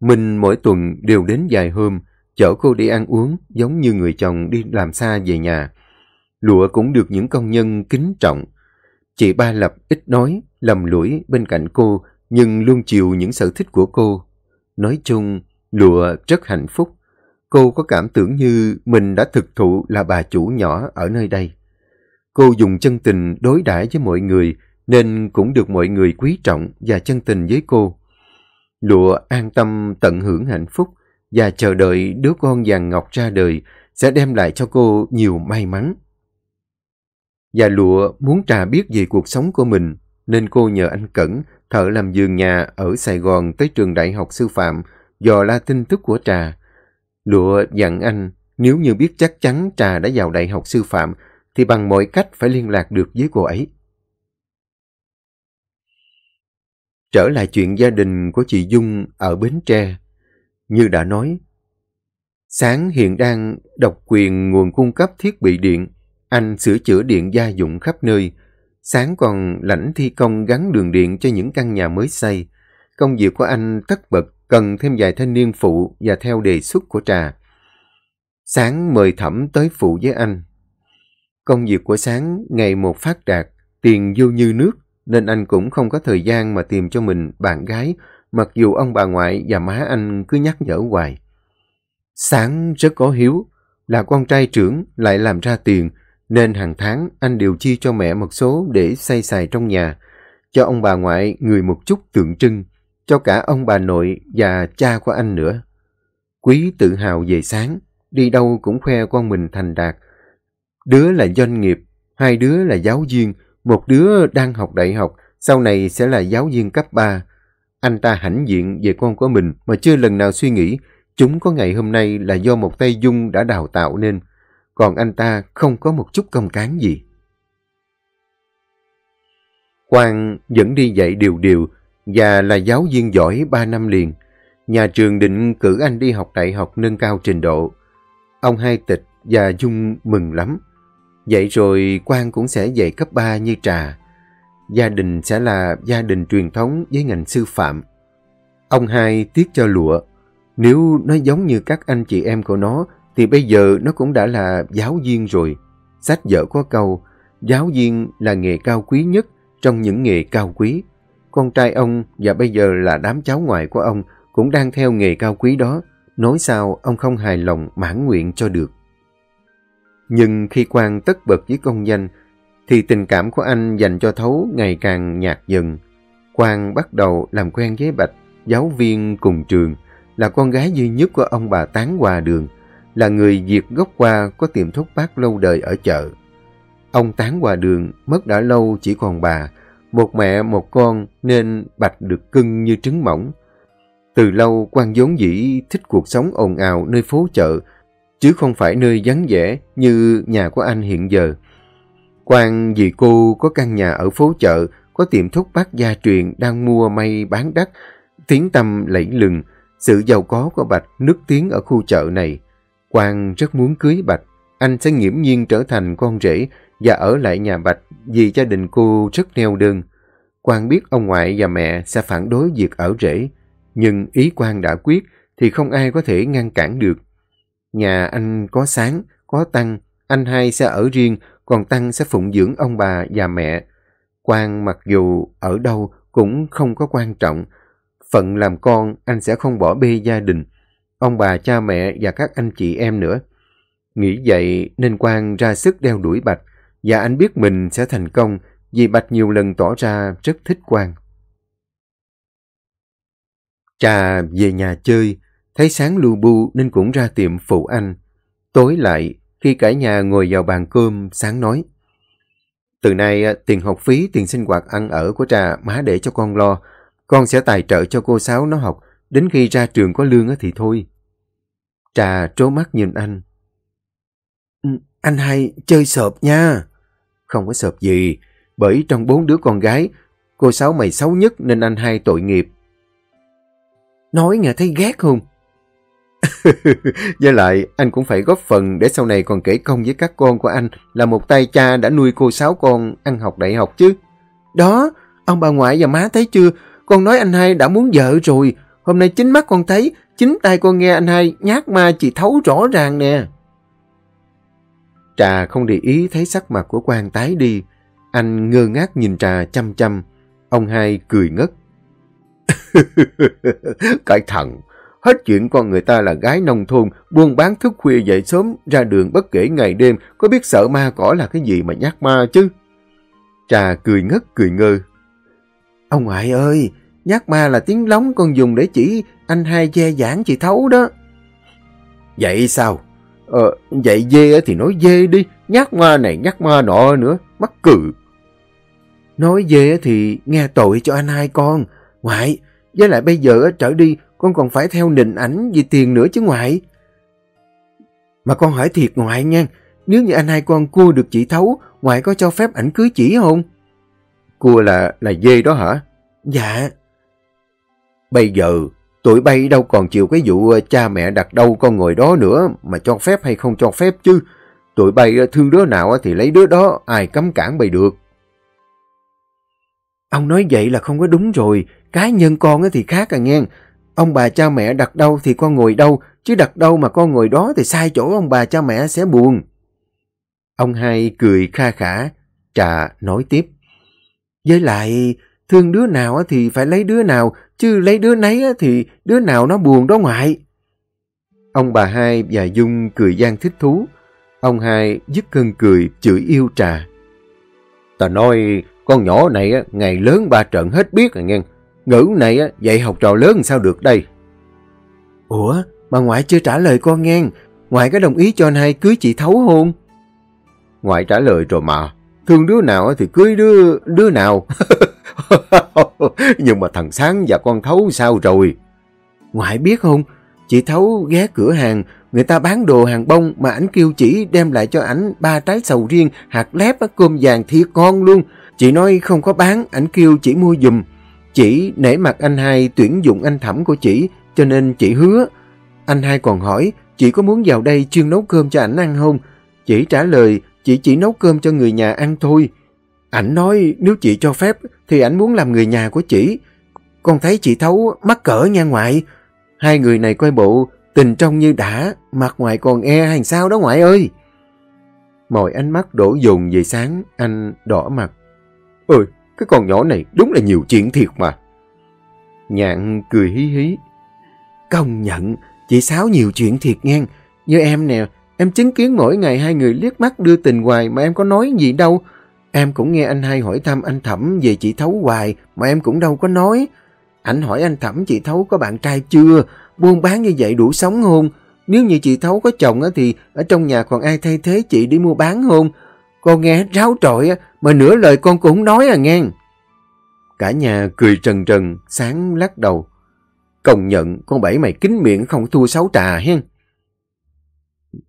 Mình mỗi tuần đều đến vài hôm, chở cô đi ăn uống giống như người chồng đi làm xa về nhà. Lụa cũng được những công nhân kính trọng. Chị Ba Lập ít nói, lầm lũi bên cạnh cô, nhưng luôn chiều những sở thích của cô. Nói chung, Lụa rất hạnh phúc. Cô có cảm tưởng như mình đã thực thụ là bà chủ nhỏ ở nơi đây. Cô dùng chân tình đối đãi với mọi người, nên cũng được mọi người quý trọng và chân tình với cô. Lụa an tâm tận hưởng hạnh phúc và chờ đợi đứa con vàng ngọc ra đời sẽ đem lại cho cô nhiều may mắn. Và lụa muốn trà biết về cuộc sống của mình, nên cô nhờ anh Cẩn, thợ làm giường nhà ở Sài Gòn tới trường đại học sư phạm, dò la tin tức của trà. Lụa dặn anh, nếu như biết chắc chắn trà đã vào đại học sư phạm, thì bằng mọi cách phải liên lạc được với cô ấy. Trở lại chuyện gia đình của chị Dung ở Bến Tre. Như đã nói, Sáng hiện đang độc quyền nguồn cung cấp thiết bị điện. Anh sửa chữa điện gia dụng khắp nơi. Sáng còn lãnh thi công gắn đường điện cho những căn nhà mới xây. Công việc của anh tất bật cần thêm vài thanh niên phụ và theo đề xuất của trà. Sáng mời Thẩm tới phụ với anh. Công việc của Sáng ngày một phát đạt, tiền vô như nước, nên anh cũng không có thời gian mà tìm cho mình bạn gái, mặc dù ông bà ngoại và má anh cứ nhắc nhở hoài. Sáng rất có hiếu, là con trai trưởng lại làm ra tiền, nên hàng tháng anh đều chi cho mẹ một số để xây xài trong nhà, cho ông bà ngoại người một chút tượng trưng, cho cả ông bà nội và cha của anh nữa. Quý tự hào về sáng, đi đâu cũng khoe con mình thành đạt. Đứa là doanh nghiệp, hai đứa là giáo viên, một đứa đang học đại học, sau này sẽ là giáo viên cấp 3. Anh ta hãnh diện về con của mình mà chưa lần nào suy nghĩ chúng có ngày hôm nay là do một tay Dung đã đào tạo nên, còn anh ta không có một chút công cán gì. Quang vẫn đi dạy điều điều và là giáo viên giỏi 3 năm liền. Nhà trường định cử anh đi học đại học nâng cao trình độ. Ông Hai Tịch và Dung mừng lắm. Vậy rồi Quang cũng sẽ dạy cấp 3 như Trà. Gia đình sẽ là gia đình truyền thống với ngành sư phạm. Ông hai tiếc cho lụa. Nếu nó giống như các anh chị em của nó, thì bây giờ nó cũng đã là giáo viên rồi. Sách vở có câu, giáo viên là nghề cao quý nhất trong những nghề cao quý. Con trai ông và bây giờ là đám cháu ngoại của ông cũng đang theo nghề cao quý đó. Nói sao ông không hài lòng mãn nguyện cho được. Nhưng khi quan tất bật với công danh, thì tình cảm của anh dành cho Thấu ngày càng nhạt dần. Quang bắt đầu làm quen với Bạch, giáo viên cùng trường, là con gái duy nhất của ông bà Tán Hòa Đường, là người diệt gốc qua có tiệm thuốc bác lâu đời ở chợ. Ông Tán Hòa Đường mất đã lâu chỉ còn bà, một mẹ một con nên Bạch được cưng như trứng mỏng. Từ lâu quan vốn dĩ thích cuộc sống ồn ào nơi phố chợ, chứ không phải nơi vắng vẻ như nhà của anh hiện giờ. Quan vì cô có căn nhà ở phố chợ, có tiệm thuốc bác gia truyền đang mua may bán đắt, tiếng tâm lẫy lừng, sự giàu có của Bạch nức tiếng ở khu chợ này. Quang rất muốn cưới Bạch, anh sẽ nghiễm nhiên trở thành con rể và ở lại nhà Bạch vì gia đình cô rất neo đơn. Quang biết ông ngoại và mẹ sẽ phản đối việc ở rể, nhưng ý Quang đã quyết thì không ai có thể ngăn cản được. Nhà anh có sáng, có tăng, anh hai sẽ ở riêng, còn tăng sẽ phụng dưỡng ông bà và mẹ. Quang mặc dù ở đâu cũng không có quan trọng, phận làm con anh sẽ không bỏ bê gia đình, ông bà cha mẹ và các anh chị em nữa. Nghĩ vậy nên Quang ra sức đeo đuổi Bạch, và anh biết mình sẽ thành công vì Bạch nhiều lần tỏ ra rất thích Quang. Trà về nhà chơi, thấy sáng lưu bu nên cũng ra tiệm phụ anh. Tối lại, khi cả nhà ngồi vào bàn cơm, sáng nói. Từ nay, à, tiền học phí, tiền sinh hoạt ăn ở của Trà má để cho con lo. Con sẽ tài trợ cho cô Sáu nó học, đến khi ra trường có lương thì thôi. Trà trố mắt nhìn anh. Ừ, anh hay chơi sợp nha. Không có sợp gì, bởi trong bốn đứa con gái, cô Sáu mày xấu nhất nên anh hai tội nghiệp. Nói nghe thấy ghét không? với lại, anh cũng phải góp phần để sau này còn kể công với các con của anh là một tay cha đã nuôi cô sáu con ăn học đại học chứ. Đó, ông bà ngoại và má thấy chưa? Con nói anh hai đã muốn vợ rồi. Hôm nay chính mắt con thấy, chính tay con nghe anh hai nhát ma chị thấu rõ ràng nè. Trà không để ý thấy sắc mặt của quan tái đi. Anh ngơ ngác nhìn Trà chăm chăm. Ông hai cười ngất. Cái thằng, hết chuyện con người ta là gái nông thôn, buôn bán thức khuya dậy sớm, ra đường bất kể ngày đêm, có biết sợ ma cỏ là cái gì mà nhát ma chứ? Trà cười ngất cười ngơ. Ông ngoại ơi, nhát ma là tiếng lóng con dùng để chỉ anh hai che giảng chị Thấu đó. Vậy sao? Ờ, vậy dê thì nói dê đi, nhát ma này nhát ma nọ nữa, mắc cự. Nói dê thì nghe tội cho anh hai con. Ngoại, với lại bây giờ trở đi con còn phải theo nịnh ảnh vì tiền nữa chứ ngoại. Mà con hỏi thiệt ngoại nha, nếu như anh hai con cua được chị Thấu, ngoại có cho phép ảnh cưới chỉ không? Cua là là dê đó hả? Dạ. Bây giờ, tụi bay đâu còn chịu cái vụ ờ, cha mẹ đặt đâu con ngồi đó nữa mà cho phép hay không cho phép chứ. Tụi bay ờ, thương đứa nào thì lấy đứa đó, ai cấm cản bày được. Ông nói vậy là không có đúng rồi, cá nhân con thì khác à nghe. Ông bà cha mẹ đặt đâu thì con ngồi đâu, chứ đặt đâu mà con ngồi đó thì sai chỗ ông bà cha mẹ sẽ buồn. Ông hai cười kha khả, trà nói tiếp. Với lại, thương đứa nào thì phải lấy đứa nào, chứ lấy đứa nấy thì đứa nào nó buồn đó ngoại. Ông bà hai và Dung cười gian thích thú. Ông hai dứt cơn cười chửi yêu trà. Ta nói con nhỏ này ngày lớn ba trận hết biết rồi nghe. Ngữ này dạy học trò lớn sao được đây? Ủa, bà ngoại chưa trả lời con nghe. Ngoại có đồng ý cho anh hai cưới chị Thấu không? Ngoại trả lời rồi mà. Thương đứa nào thì cưới đứa đứa nào. Nhưng mà thằng Sáng và con Thấu sao rồi? Ngoại biết không? Chị Thấu ghé cửa hàng, người ta bán đồ hàng bông mà ảnh kêu chỉ đem lại cho ảnh ba trái sầu riêng, hạt lép, cơm vàng thiệt ngon luôn. Chị nói không có bán, ảnh kêu chỉ mua dùm. Chỉ nể mặt anh hai tuyển dụng anh thẩm của chị, cho nên chị hứa. Anh hai còn hỏi, chị có muốn vào đây chuyên nấu cơm cho ảnh ăn không? Chị trả lời, chị chỉ nấu cơm cho người nhà ăn thôi. Ảnh nói nếu chị cho phép thì ảnh muốn làm người nhà của chị. Con thấy chị Thấu mắc cỡ nha ngoại. Hai người này coi bộ tình trong như đã, mặt ngoài còn e hàng sao đó ngoại ơi. Mọi ánh mắt đổ dồn về sáng, anh đỏ mặt. Ôi, cái con nhỏ này đúng là nhiều chuyện thiệt mà. Nhạn cười hí hí. Công nhận, chị Sáu nhiều chuyện thiệt ngang. Như em nè, em chứng kiến mỗi ngày hai người liếc mắt đưa tình hoài mà em có nói gì đâu. Em cũng nghe anh hai hỏi thăm anh Thẩm về chị Thấu hoài mà em cũng đâu có nói. Anh hỏi anh Thẩm chị Thấu có bạn trai chưa buôn bán như vậy đủ sống không? Nếu như chị Thấu có chồng á, thì ở trong nhà còn ai thay thế chị đi mua bán không? Con nghe ráo trội á, mà nửa lời con cũng không nói à nghe. Cả nhà cười trần trần, sáng lắc đầu. Công nhận con Bảy mày kín miệng không thua sáu trà hen.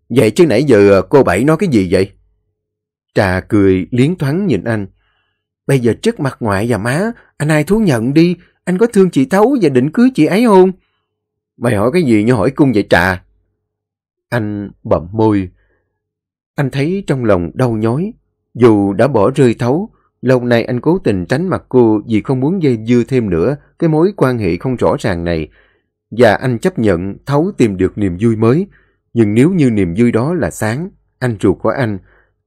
Vậy chứ nãy giờ cô Bảy nói cái gì vậy? Trà cười liến thoáng nhìn anh. Bây giờ trước mặt ngoại và má, anh ai thú nhận đi, anh có thương chị Thấu và định cưới chị ấy không? Mày hỏi cái gì như hỏi cung vậy Trà? Anh bậm môi. Anh thấy trong lòng đau nhói. Dù đã bỏ rơi Thấu, lâu nay anh cố tình tránh mặt cô vì không muốn dây dưa thêm nữa cái mối quan hệ không rõ ràng này. Và anh chấp nhận Thấu tìm được niềm vui mới. Nhưng nếu như niềm vui đó là sáng, anh ruột của anh,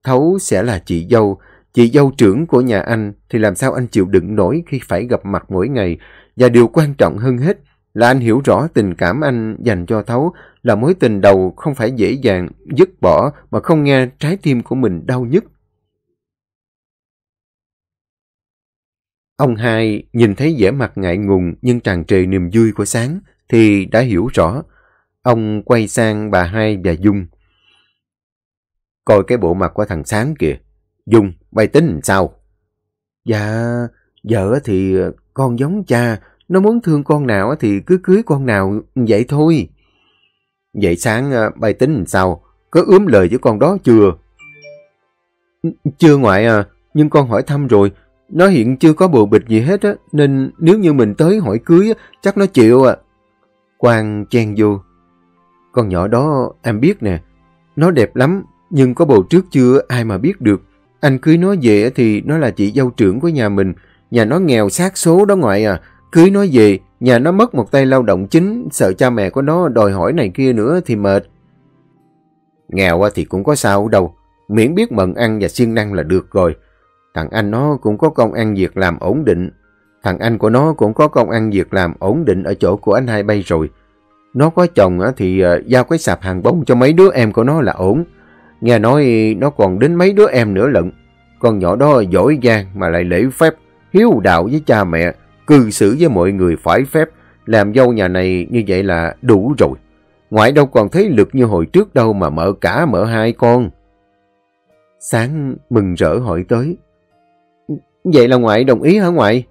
Thấu sẽ là chị dâu, chị dâu trưởng của nhà anh thì làm sao anh chịu đựng nổi khi phải gặp mặt mỗi ngày. Và điều quan trọng hơn hết là anh hiểu rõ tình cảm anh dành cho Thấu là mối tình đầu không phải dễ dàng dứt bỏ mà không nghe trái tim của mình đau nhất. Ông hai nhìn thấy vẻ mặt ngại ngùng nhưng tràn trề niềm vui của sáng thì đã hiểu rõ. Ông quay sang bà hai và Dung. Coi cái bộ mặt của thằng Sáng kìa. Dung, bay tính sao? Dạ, vợ thì con giống cha. Nó muốn thương con nào thì cứ cưới con nào vậy thôi. Vậy Sáng à, bay tính sao? Có ướm lời với con đó chưa? Chưa ngoại à, nhưng con hỏi thăm rồi. Nó hiện chưa có bồ bịch gì hết á, nên nếu như mình tới hỏi cưới chắc nó chịu à. Quang chen vô. Con nhỏ đó em biết nè, nó đẹp lắm, nhưng có bầu trước chưa ai mà biết được. Anh cưới nó về thì nó là chị dâu trưởng của nhà mình, nhà nó nghèo sát số đó ngoại à. Cưới nó về, nhà nó mất một tay lao động chính, sợ cha mẹ của nó đòi hỏi này kia nữa thì mệt. Nghèo thì cũng có sao đâu, miễn biết mận ăn và siêng năng là được rồi. Thằng anh nó cũng có công ăn việc làm ổn định. Thằng anh của nó cũng có công ăn việc làm ổn định ở chỗ của anh hai bay rồi. Nó có chồng thì à, giao cái sạp hàng bông cho mấy đứa em của nó là ổn. Nghe nói nó còn đến mấy đứa em nữa lận. Con nhỏ đó giỏi giang mà lại lễ phép, hiếu đạo với cha mẹ, cư xử với mọi người phải phép. Làm dâu nhà này như vậy là đủ rồi. Ngoại đâu còn thấy lực như hồi trước đâu mà mở cả mở hai con. Sáng mừng rỡ hỏi tới. Vậy là ngoại đồng ý hả ngoại?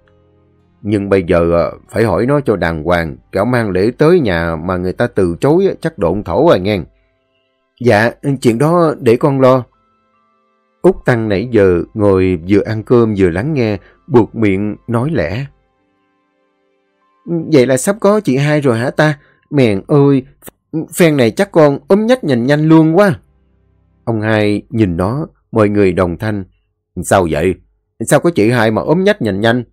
Nhưng bây giờ à, phải hỏi nó cho đàng hoàng, kẻo mang lễ tới nhà mà người ta từ chối chắc độn thổ rồi nghe. Dạ, chuyện đó để con lo. Út Tăng nãy giờ ngồi vừa ăn cơm vừa lắng nghe, buộc miệng nói lẽ. Vậy là sắp có chị hai rồi hả ta? Mèn ơi, phen này chắc con ốm nhách nhìn nhanh luôn quá. Ông hai nhìn nó, mọi người đồng thanh. Sao vậy? Sao có chị hai mà ốm nhách nhìn nhanh?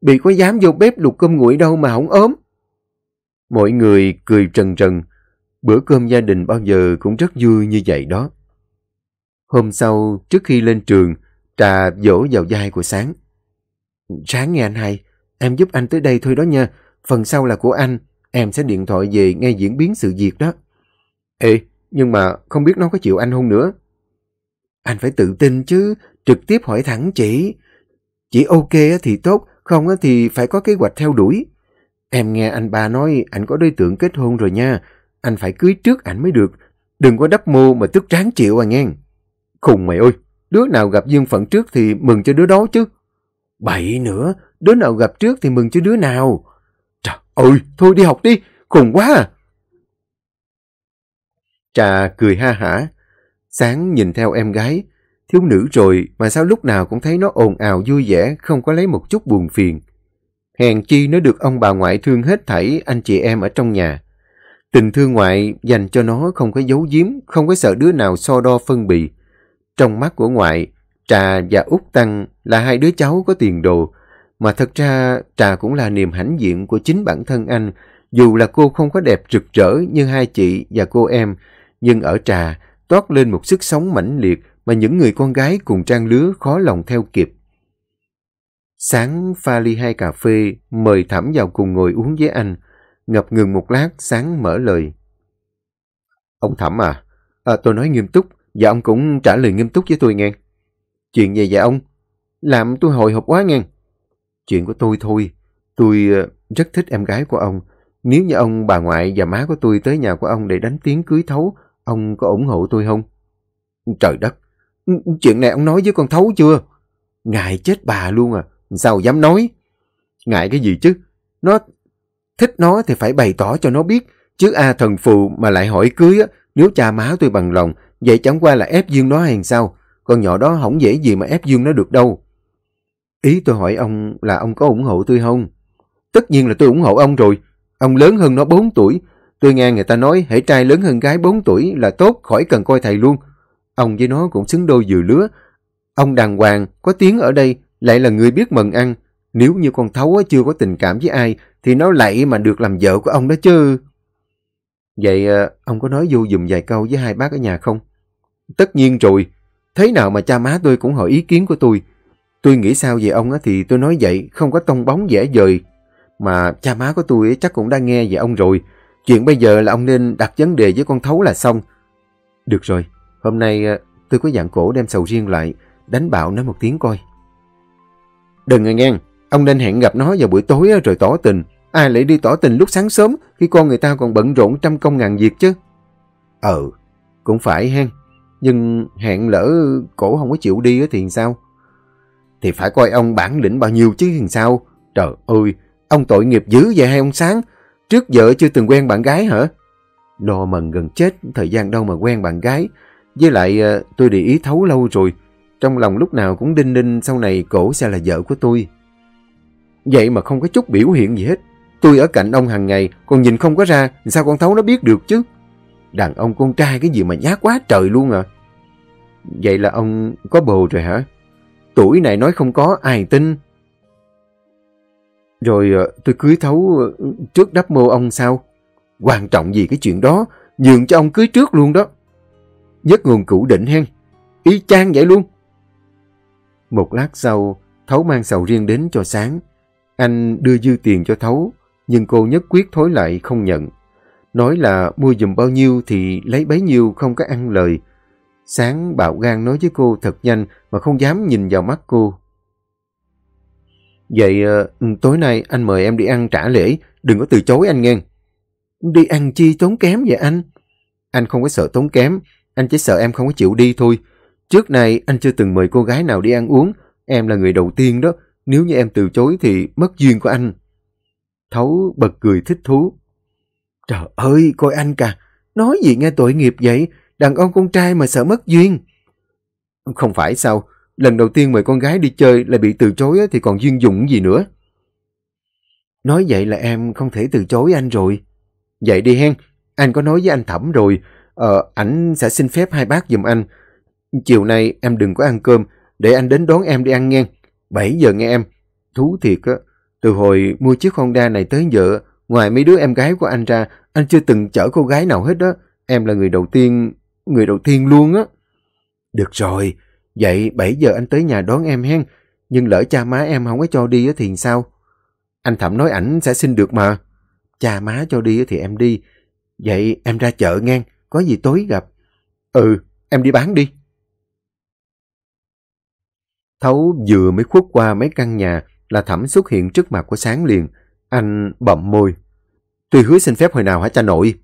Bị có dám vô bếp luộc cơm nguội đâu mà không ốm. Mọi người cười trần trần. Bữa cơm gia đình bao giờ cũng rất vui như vậy đó. Hôm sau, trước khi lên trường, Trà dỗ vào vai của Sáng. Sáng nghe anh hai, em giúp anh tới đây thôi đó nha. Phần sau là của anh, em sẽ điện thoại về nghe diễn biến sự việc đó. Ê, nhưng mà không biết nó có chịu anh không nữa. Anh phải tự tin chứ, trực tiếp hỏi thẳng chị. Chị ok thì tốt, không thì phải có kế hoạch theo đuổi. Em nghe anh ba nói anh có đối tượng kết hôn rồi nha. Anh phải cưới trước ảnh mới được. Đừng có đắp mô mà tức ráng chịu à nghe. Khùng mày ơi, đứa nào gặp duyên phận trước thì mừng cho đứa đó chứ. Bậy nữa, đứa nào gặp trước thì mừng cho đứa nào. Trời ơi, thôi đi học đi, khùng quá à. Trà cười ha hả. Sáng nhìn theo em gái, thiếu nữ rồi mà sao lúc nào cũng thấy nó ồn ào vui vẻ, không có lấy một chút buồn phiền. Hèn chi nó được ông bà ngoại thương hết thảy anh chị em ở trong nhà. Tình thương ngoại dành cho nó không có giấu giếm, không có sợ đứa nào so đo phân bì. Trong mắt của ngoại, Trà và Út Tăng là hai đứa cháu có tiền đồ, mà thật ra Trà cũng là niềm hãnh diện của chính bản thân anh, dù là cô không có đẹp rực rỡ như hai chị và cô em, nhưng ở Trà toát lên một sức sống mãnh liệt mà những người con gái cùng trang lứa khó lòng theo kịp. Sáng pha ly hai cà phê, mời Thẩm vào cùng ngồi uống với anh. Ngập ngừng một lát, Sáng mở lời. Ông Thẩm à, à tôi nói nghiêm túc, và ông cũng trả lời nghiêm túc với tôi nghe. Chuyện gì vậy ông? Làm tôi hồi hộp quá nghe. Chuyện của tôi thôi. Tôi ờ, rất thích em gái của ông, Nếu như ông, bà ngoại và má của tôi tới nhà của ông để đánh tiếng cưới thấu, ông có ủng hộ tôi không? Trời đất! Chuyện này ông nói với con thấu chưa? Ngại chết bà luôn à. Sao dám nói? Ngại cái gì chứ? Nó thích nó thì phải bày tỏ cho nó biết. Chứ a thần phụ mà lại hỏi cưới á, nếu cha má tôi bằng lòng, vậy chẳng qua là ép dương nó hay sao? Con nhỏ đó không dễ gì mà ép dương nó được đâu. Ý tôi hỏi ông là ông có ủng hộ tôi không? Tất nhiên là tôi ủng hộ ông rồi. Ông lớn hơn nó 4 tuổi. Tôi nghe người ta nói hãy trai lớn hơn gái 4 tuổi là tốt khỏi cần coi thầy luôn. Ông với nó cũng xứng đôi vừa lứa. Ông đàng hoàng, có tiếng ở đây, lại là người biết mần ăn. Nếu như con Thấu chưa có tình cảm với ai, thì nó lại mà được làm vợ của ông đó chứ. Vậy ờ, ông có nói vô dùm vài câu với hai bác ở nhà không? Tất nhiên rồi. Thế nào mà cha má tôi cũng hỏi ý kiến của tôi. Tôi nghĩ sao về ông thì tôi nói vậy, không có tông bóng dễ dời. Mà cha má của tôi chắc cũng đã nghe về ông rồi. Chuyện bây giờ là ông nên đặt vấn đề với con Thấu là xong. Được rồi, hôm nay ờ, tôi có dạng cổ đem sầu riêng lại, đánh bạo nó một tiếng coi. Đừng nghe ngang. ông nên hẹn gặp nó vào buổi tối rồi tỏ tình. Ai lại đi tỏ tình lúc sáng sớm khi con người ta còn bận rộn trăm công ngàn việc chứ? Ờ, cũng phải hen. Nhưng hẹn lỡ cổ không có chịu đi thì sao? Thì phải coi ông bản lĩnh bao nhiêu chứ thì sao? Trời ơi, ông tội nghiệp dữ vậy hay ông Sáng? Trước vợ chưa từng quen bạn gái hả? Đồ mần gần chết, thời gian đâu mà quen bạn gái. Với lại ờ, tôi để ý thấu lâu rồi. Trong lòng lúc nào cũng đinh ninh sau này cổ sẽ là vợ của tôi. Vậy mà không có chút biểu hiện gì hết. Tôi ở cạnh ông hàng ngày, còn nhìn không có ra, sao con Thấu nó biết được chứ? Đàn ông con trai cái gì mà nhát quá trời luôn à. Vậy là ông có bồ rồi hả? Tuổi này nói không có, ai tin? Rồi ờ, tôi cưới Thấu ờ, trước đắp mô ông sao? Quan trọng gì cái chuyện đó, nhường cho ông cưới trước luôn đó. Nhất nguồn cũ định hen, y chang vậy luôn. Một lát sau, Thấu mang sầu riêng đến cho sáng. Anh đưa dư tiền cho Thấu, nhưng cô nhất quyết thối lại không nhận. Nói là mua dùm bao nhiêu thì lấy bấy nhiêu không có ăn lời. Sáng bạo gan nói với cô thật nhanh mà không dám nhìn vào mắt cô. Vậy ờ, tối nay anh mời em đi ăn trả lễ, đừng có từ chối anh nghe. Đi ăn chi tốn kém vậy anh? Anh không có sợ tốn kém, anh chỉ sợ em không có chịu đi thôi. Trước này anh chưa từng mời cô gái nào đi ăn uống, em là người đầu tiên đó, nếu như em từ chối thì mất duyên của anh. Thấu bật cười thích thú. Trời ơi, coi anh cả, nói gì nghe tội nghiệp vậy, đàn ông con trai mà sợ mất duyên. Không phải sao, lần đầu tiên mời con gái đi chơi lại bị từ chối thì còn duyên dụng gì nữa. Nói vậy là em không thể từ chối anh rồi. Vậy đi hen, anh có nói với anh Thẩm rồi, ờ, ảnh sẽ xin phép hai bác giùm anh. Chiều nay em đừng có ăn cơm, để anh đến đón em đi ăn nghe. 7 giờ nghe em. Thú thiệt á, từ hồi mua chiếc Honda này tới giờ, ngoài mấy đứa em gái của anh ra, anh chưa từng chở cô gái nào hết đó. Em là người đầu tiên, người đầu tiên luôn á. Được rồi, vậy 7 giờ anh tới nhà đón em hen. Nhưng lỡ cha má em không có cho đi thì sao? Anh Thẩm nói ảnh sẽ xin được mà. Cha má cho đi thì em đi. Vậy em ra chợ ngang, có gì tối gặp. Ừ, em đi bán đi. Thấu vừa mới khuất qua mấy căn nhà là Thẩm xuất hiện trước mặt của Sáng liền. Anh bậm môi. Tôi hứa xin phép hồi nào hả cha nội?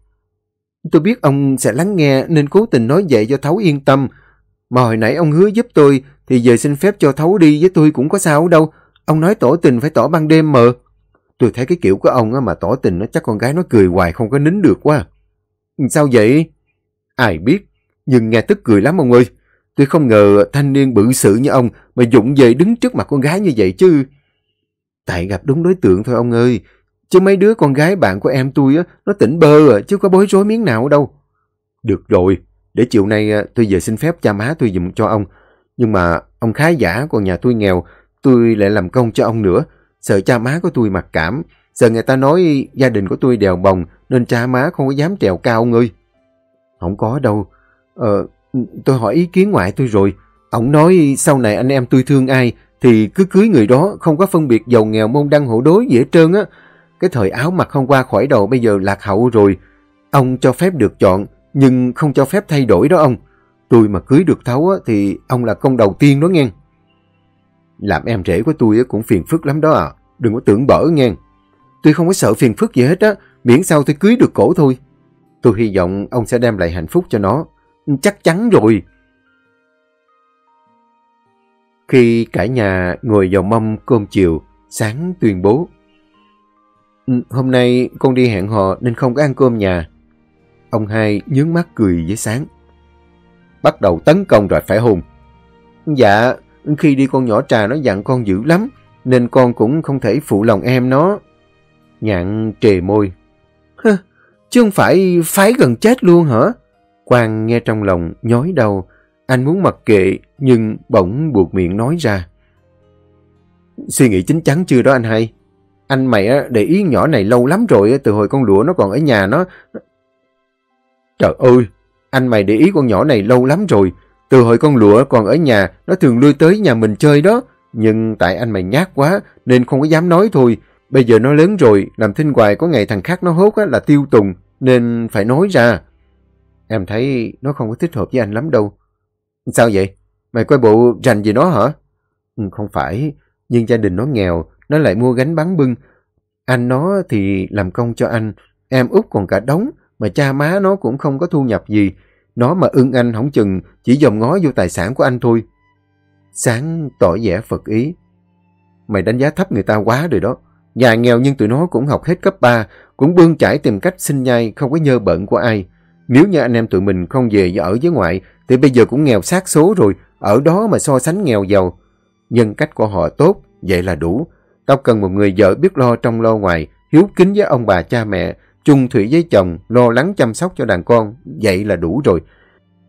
Tôi biết ông sẽ lắng nghe nên cố tình nói vậy cho Thấu yên tâm. Mà hồi nãy ông hứa giúp tôi thì giờ xin phép cho Thấu đi với tôi cũng có sao đâu. Ông nói tỏ tình phải tỏ ban đêm mà. Tôi thấy cái kiểu của ông mà tỏ tình nó chắc con gái nó cười hoài không có nín được quá. Sao vậy? Ai biết, nhưng nghe tức cười lắm ông ơi. Tôi không ngờ thanh niên bự sự như ông mà dụng về đứng trước mặt con gái như vậy chứ. Tại gặp đúng đối tượng thôi ông ơi. Chứ mấy đứa con gái bạn của em tôi á, nó tỉnh bơ à, chứ có bối rối miếng nào đâu. Được rồi, để chiều nay à, tôi về xin phép cha má tôi dùm cho ông. Nhưng mà ông khá giả, còn nhà tôi nghèo, tôi lại làm công cho ông nữa. Sợ cha má của tôi mặc cảm. Sợ người ta nói gia đình của tôi đèo bồng nên cha má không có dám trèo cao ông ơi. Không có đâu. Ờ, tôi hỏi ý kiến ngoại tôi rồi. Ông nói sau này anh em tôi thương ai thì cứ cưới người đó không có phân biệt giàu nghèo môn đăng hộ đối gì hết trơn á. Cái thời áo mặc không qua khỏi đầu bây giờ lạc hậu rồi. Ông cho phép được chọn nhưng không cho phép thay đổi đó ông. Tôi mà cưới được Thấu á, thì ông là công đầu tiên đó nghe. Làm em rể của tôi cũng phiền phức lắm đó à. Đừng có tưởng bở nghe. tôi không có sợ phiền phức gì hết á, miễn sao tôi cưới được cổ thôi. Tôi hy vọng ông sẽ đem lại hạnh phúc cho nó. Chắc chắn rồi. Khi cả nhà ngồi vào mâm cơm chiều, sáng tuyên bố. Ừ, hôm nay con đi hẹn hò nên không có ăn cơm nhà. Ông hai nhướng mắt cười với sáng. Bắt đầu tấn công rồi phải hùng. Dạ, khi đi con nhỏ trà nó dặn con dữ lắm, nên con cũng không thể phụ lòng em nó. Nhạn trề môi. Hơ, chứ không phải phái gần chết luôn hả? Quang nghe trong lòng nhói đầu. Anh muốn mặc kệ, nhưng bỗng buộc miệng nói ra. Suy nghĩ chính chắn chưa đó anh hay? Anh mày để ý nhỏ này lâu lắm rồi, từ hồi con lụa nó còn ở nhà nó. Trời ơi, anh mày để ý con nhỏ này lâu lắm rồi. Từ hồi con lụa còn ở nhà, nó thường lui tới nhà mình chơi đó. Nhưng tại anh mày nhát quá, nên không có dám nói thôi. Bây giờ nó lớn rồi, làm thinh hoài có ngày thằng khác nó hốt là tiêu tùng, nên phải nói ra. Em thấy nó không có thích hợp với anh lắm đâu. Sao vậy? Mày coi bộ rành gì nó hả? Ừ, không phải, nhưng gia đình nó nghèo, nó lại mua gánh bán bưng. Anh nó thì làm công cho anh, em út còn cả đống, mà cha má nó cũng không có thu nhập gì. Nó mà ưng anh không chừng chỉ dòm ngó vô tài sản của anh thôi. Sáng tỏ vẻ phật ý. Mày đánh giá thấp người ta quá rồi đó. Nhà nghèo nhưng tụi nó cũng học hết cấp 3, cũng bươn chải tìm cách sinh nhai, không có nhơ bận của ai. Nếu như anh em tụi mình không về và ở với ngoại, thì bây giờ cũng nghèo sát số rồi, ở đó mà so sánh nghèo giàu. Nhân cách của họ tốt, vậy là đủ. Tao cần một người vợ biết lo trong lo ngoài, hiếu kính với ông bà cha mẹ, chung thủy với chồng, lo lắng chăm sóc cho đàn con, vậy là đủ rồi.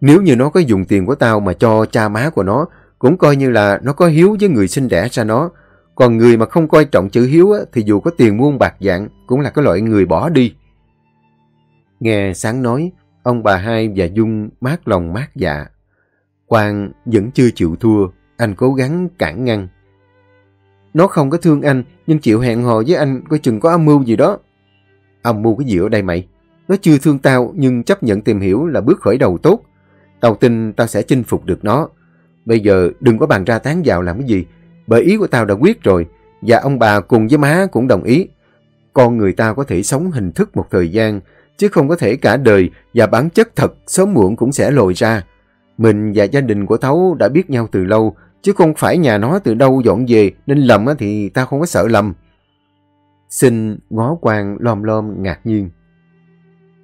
Nếu như nó có dùng tiền của tao mà cho cha má của nó, cũng coi như là nó có hiếu với người sinh đẻ ra nó. Còn người mà không coi trọng chữ hiếu á, thì dù có tiền muôn bạc dạng cũng là cái loại người bỏ đi. Nghe sáng nói, ông bà hai và Dung mát lòng mát dạ. Quang vẫn chưa chịu thua, anh cố gắng cản ngăn. Nó không có thương anh, nhưng chịu hẹn hò với anh coi chừng có âm mưu gì đó. Âm mưu cái gì ở đây mày? Nó chưa thương tao, nhưng chấp nhận tìm hiểu là bước khởi đầu tốt. Tao tin tao sẽ chinh phục được nó. Bây giờ đừng có bàn ra tán vào làm cái gì, bởi ý của tao đã quyết rồi, và ông bà cùng với má cũng đồng ý. Con người ta có thể sống hình thức một thời gian, chứ không có thể cả đời và bản chất thật sớm muộn cũng sẽ lồi ra. Mình và gia đình của Thấu đã biết nhau từ lâu, chứ không phải nhà nó từ đâu dọn về, nên lầm thì ta không có sợ lầm. Xin ngó quang lom lom ngạc nhiên.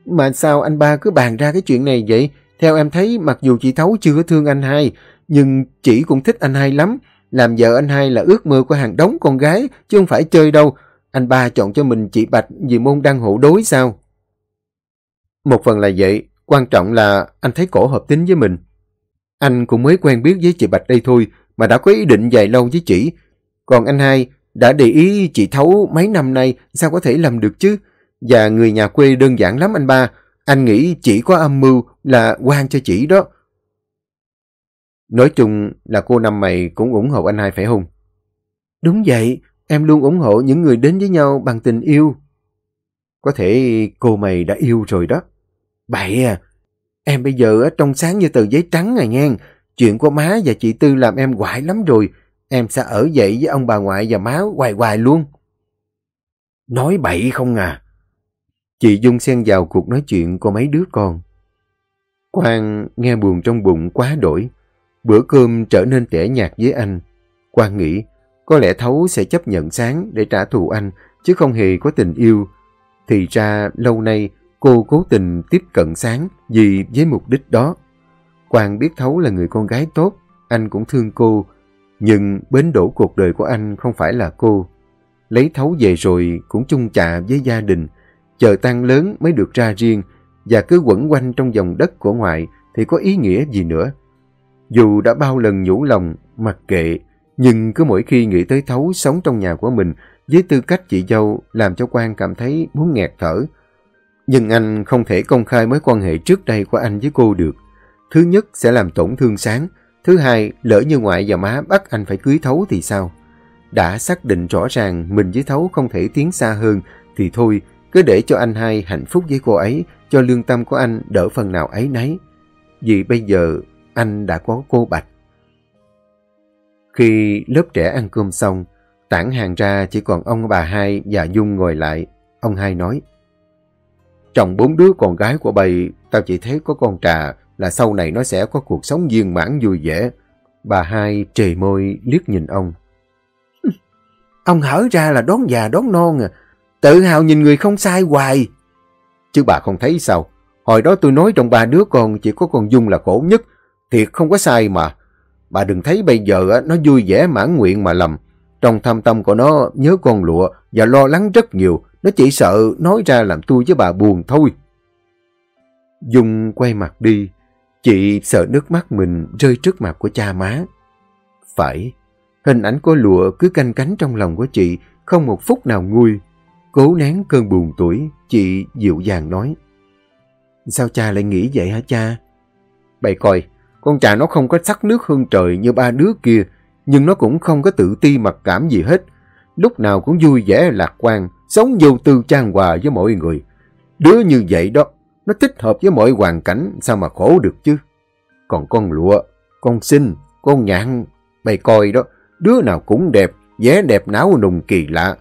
Mà sao anh ba cứ bàn ra cái chuyện này vậy? Theo em thấy mặc dù chị Thấu chưa có thương anh hai, nhưng chị cũng thích anh hai lắm. Làm vợ anh hai là ước mơ của hàng đống con gái, chứ không phải chơi đâu. Anh ba chọn cho mình chị Bạch vì môn đăng hộ đối sao? Một phần là vậy, quan trọng là anh thấy cổ hợp tính với mình. Anh cũng mới quen biết với chị Bạch đây thôi, mà đã có ý định dài lâu với chị. Còn anh hai đã để ý chị Thấu mấy năm nay, sao có thể làm được chứ? Và người nhà quê đơn giản lắm anh ba. Anh nghĩ chỉ có âm mưu là quan cho chị đó. Nói chung là cô năm mày cũng ủng hộ anh hai phải không? Đúng vậy, em luôn ủng hộ những người đến với nhau bằng tình yêu. Có thể cô mày đã yêu rồi đó. Bậy à, em bây giờ trong sáng như tờ giấy trắng này nghe. Chuyện của má và chị Tư làm em quại lắm rồi. Em sẽ ở dậy với ông bà ngoại và má hoài hoài luôn. Nói bậy không à? Chị Dung xen vào cuộc nói chuyện của mấy đứa con. Quang nghe buồn trong bụng quá đổi. Bữa cơm trở nên tẻ nhạt với anh. Quang nghĩ có lẽ Thấu sẽ chấp nhận sáng để trả thù anh chứ không hề có tình yêu. Thì ra lâu nay cô cố tình tiếp cận sáng vì với mục đích đó. Quang biết Thấu là người con gái tốt, anh cũng thương cô. Nhưng bến đổ cuộc đời của anh không phải là cô. Lấy Thấu về rồi cũng chung chạ với gia đình, chờ tăng lớn mới được ra riêng và cứ quẩn quanh trong dòng đất của ngoại thì có ý nghĩa gì nữa. Dù đã bao lần nhủ lòng, mặc kệ, nhưng cứ mỗi khi nghĩ tới Thấu sống trong nhà của mình với tư cách chị dâu làm cho Quang cảm thấy muốn nghẹt thở. Nhưng anh không thể công khai mối quan hệ trước đây của anh với cô được. Thứ nhất sẽ làm tổn thương sáng. Thứ hai, lỡ như ngoại và má bắt anh phải cưới Thấu thì sao? Đã xác định rõ ràng mình với Thấu không thể tiến xa hơn thì thôi, cứ để cho anh hai hạnh phúc với cô ấy, cho lương tâm của anh đỡ phần nào ấy nấy. Vì bây giờ anh đã có cô Bạch. Khi lớp trẻ ăn cơm xong, Tản hàng ra chỉ còn ông bà hai và Dung ngồi lại. Ông hai nói, trong bốn đứa con gái của bầy, tao chỉ thấy có con trà là sau này nó sẽ có cuộc sống viên mãn vui vẻ. Bà hai trề môi liếc nhìn ông. Ông hở ra là đón già đón non à. Tự hào nhìn người không sai hoài. Chứ bà không thấy sao? Hồi đó tôi nói trong ba đứa con chỉ có con Dung là khổ nhất. Thiệt không có sai mà. Bà đừng thấy bây giờ nó vui vẻ mãn nguyện mà lầm. Trong thâm tâm của nó nhớ con lụa và lo lắng rất nhiều. Nó chỉ sợ nói ra làm tôi với bà buồn thôi. Dung quay mặt đi. Chị sợ nước mắt mình rơi trước mặt của cha má. Phải, hình ảnh của lụa cứ canh cánh trong lòng của chị, không một phút nào nguôi. Cố nén cơn buồn tuổi, chị dịu dàng nói. Sao cha lại nghĩ vậy hả cha? Bày coi, con trà nó không có sắc nước hơn trời như ba đứa kia, nhưng nó cũng không có tự ti mặc cảm gì hết. Lúc nào cũng vui vẻ lạc quan, sống vô tư trang hòa với mọi người. Đứa như vậy đó, nó thích hợp với mọi hoàn cảnh, sao mà khổ được chứ? Còn con lụa, con xinh, con nhạn, bày coi đó, đứa nào cũng đẹp, vẻ đẹp náo nùng kỳ lạ.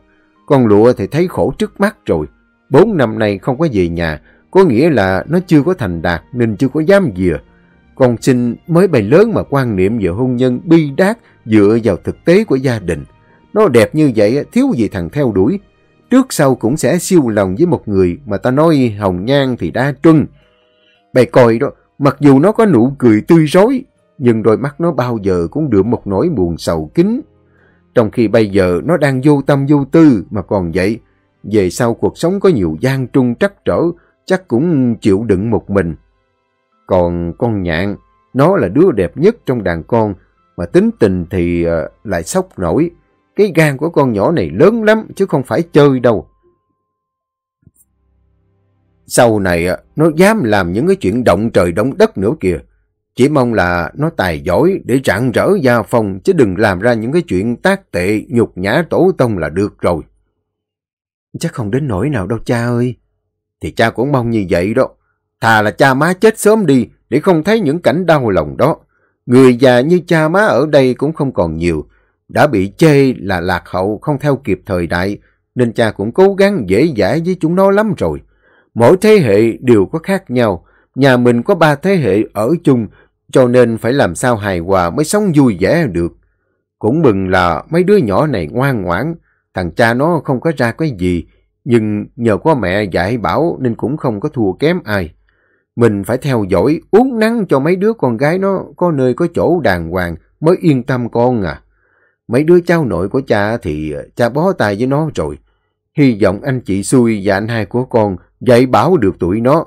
Con lụa thì thấy khổ trước mắt rồi. Bốn năm nay không có về nhà, có nghĩa là nó chưa có thành đạt nên chưa có dám dìa. Con sinh mới bày lớn mà quan niệm về hôn nhân bi đát dựa vào thực tế của gia đình. Nó đẹp như vậy thiếu gì thằng theo đuổi. Trước sau cũng sẽ siêu lòng với một người mà ta nói hồng nhan thì đa trưng. Bày coi đó, mặc dù nó có nụ cười tươi rói, nhưng đôi mắt nó bao giờ cũng đượm một nỗi buồn sầu kín. Trong khi bây giờ nó đang vô tâm vô tư mà còn vậy, về sau cuộc sống có nhiều gian trung trắc trở, chắc cũng chịu đựng một mình. Còn con nhạn, nó là đứa đẹp nhất trong đàn con, mà tính tình thì ờ, lại sốc nổi. Cái gan của con nhỏ này lớn lắm, chứ không phải chơi đâu. Sau này, à, nó dám làm những cái chuyện động trời động đất nữa kìa. Chỉ mong là nó tài giỏi để rạng rỡ gia phong, chứ đừng làm ra những cái chuyện tác tệ, nhục nhã tổ tông là được rồi. Chắc không đến nỗi nào đâu cha ơi. Thì cha cũng mong như vậy đó. Thà là cha má chết sớm đi để không thấy những cảnh đau lòng đó. Người già như cha má ở đây cũng không còn nhiều. Đã bị chê là lạc hậu không theo kịp thời đại nên cha cũng cố gắng dễ dãi với chúng nó lắm rồi. Mỗi thế hệ đều có khác nhau. Nhà mình có ba thế hệ ở chung cho nên phải làm sao hài hòa mới sống vui vẻ được. Cũng mừng là mấy đứa nhỏ này ngoan ngoãn. Thằng cha nó không có ra cái gì nhưng nhờ có mẹ dạy bảo nên cũng không có thua kém ai. Mình phải theo dõi, uống nắng cho mấy đứa con gái nó có nơi có chỗ đàng hoàng mới yên tâm con à. Mấy đứa cháu nội của cha thì ờ, cha bó tay với nó rồi. Hy vọng anh chị xui và anh hai của con dạy bảo được tụi nó.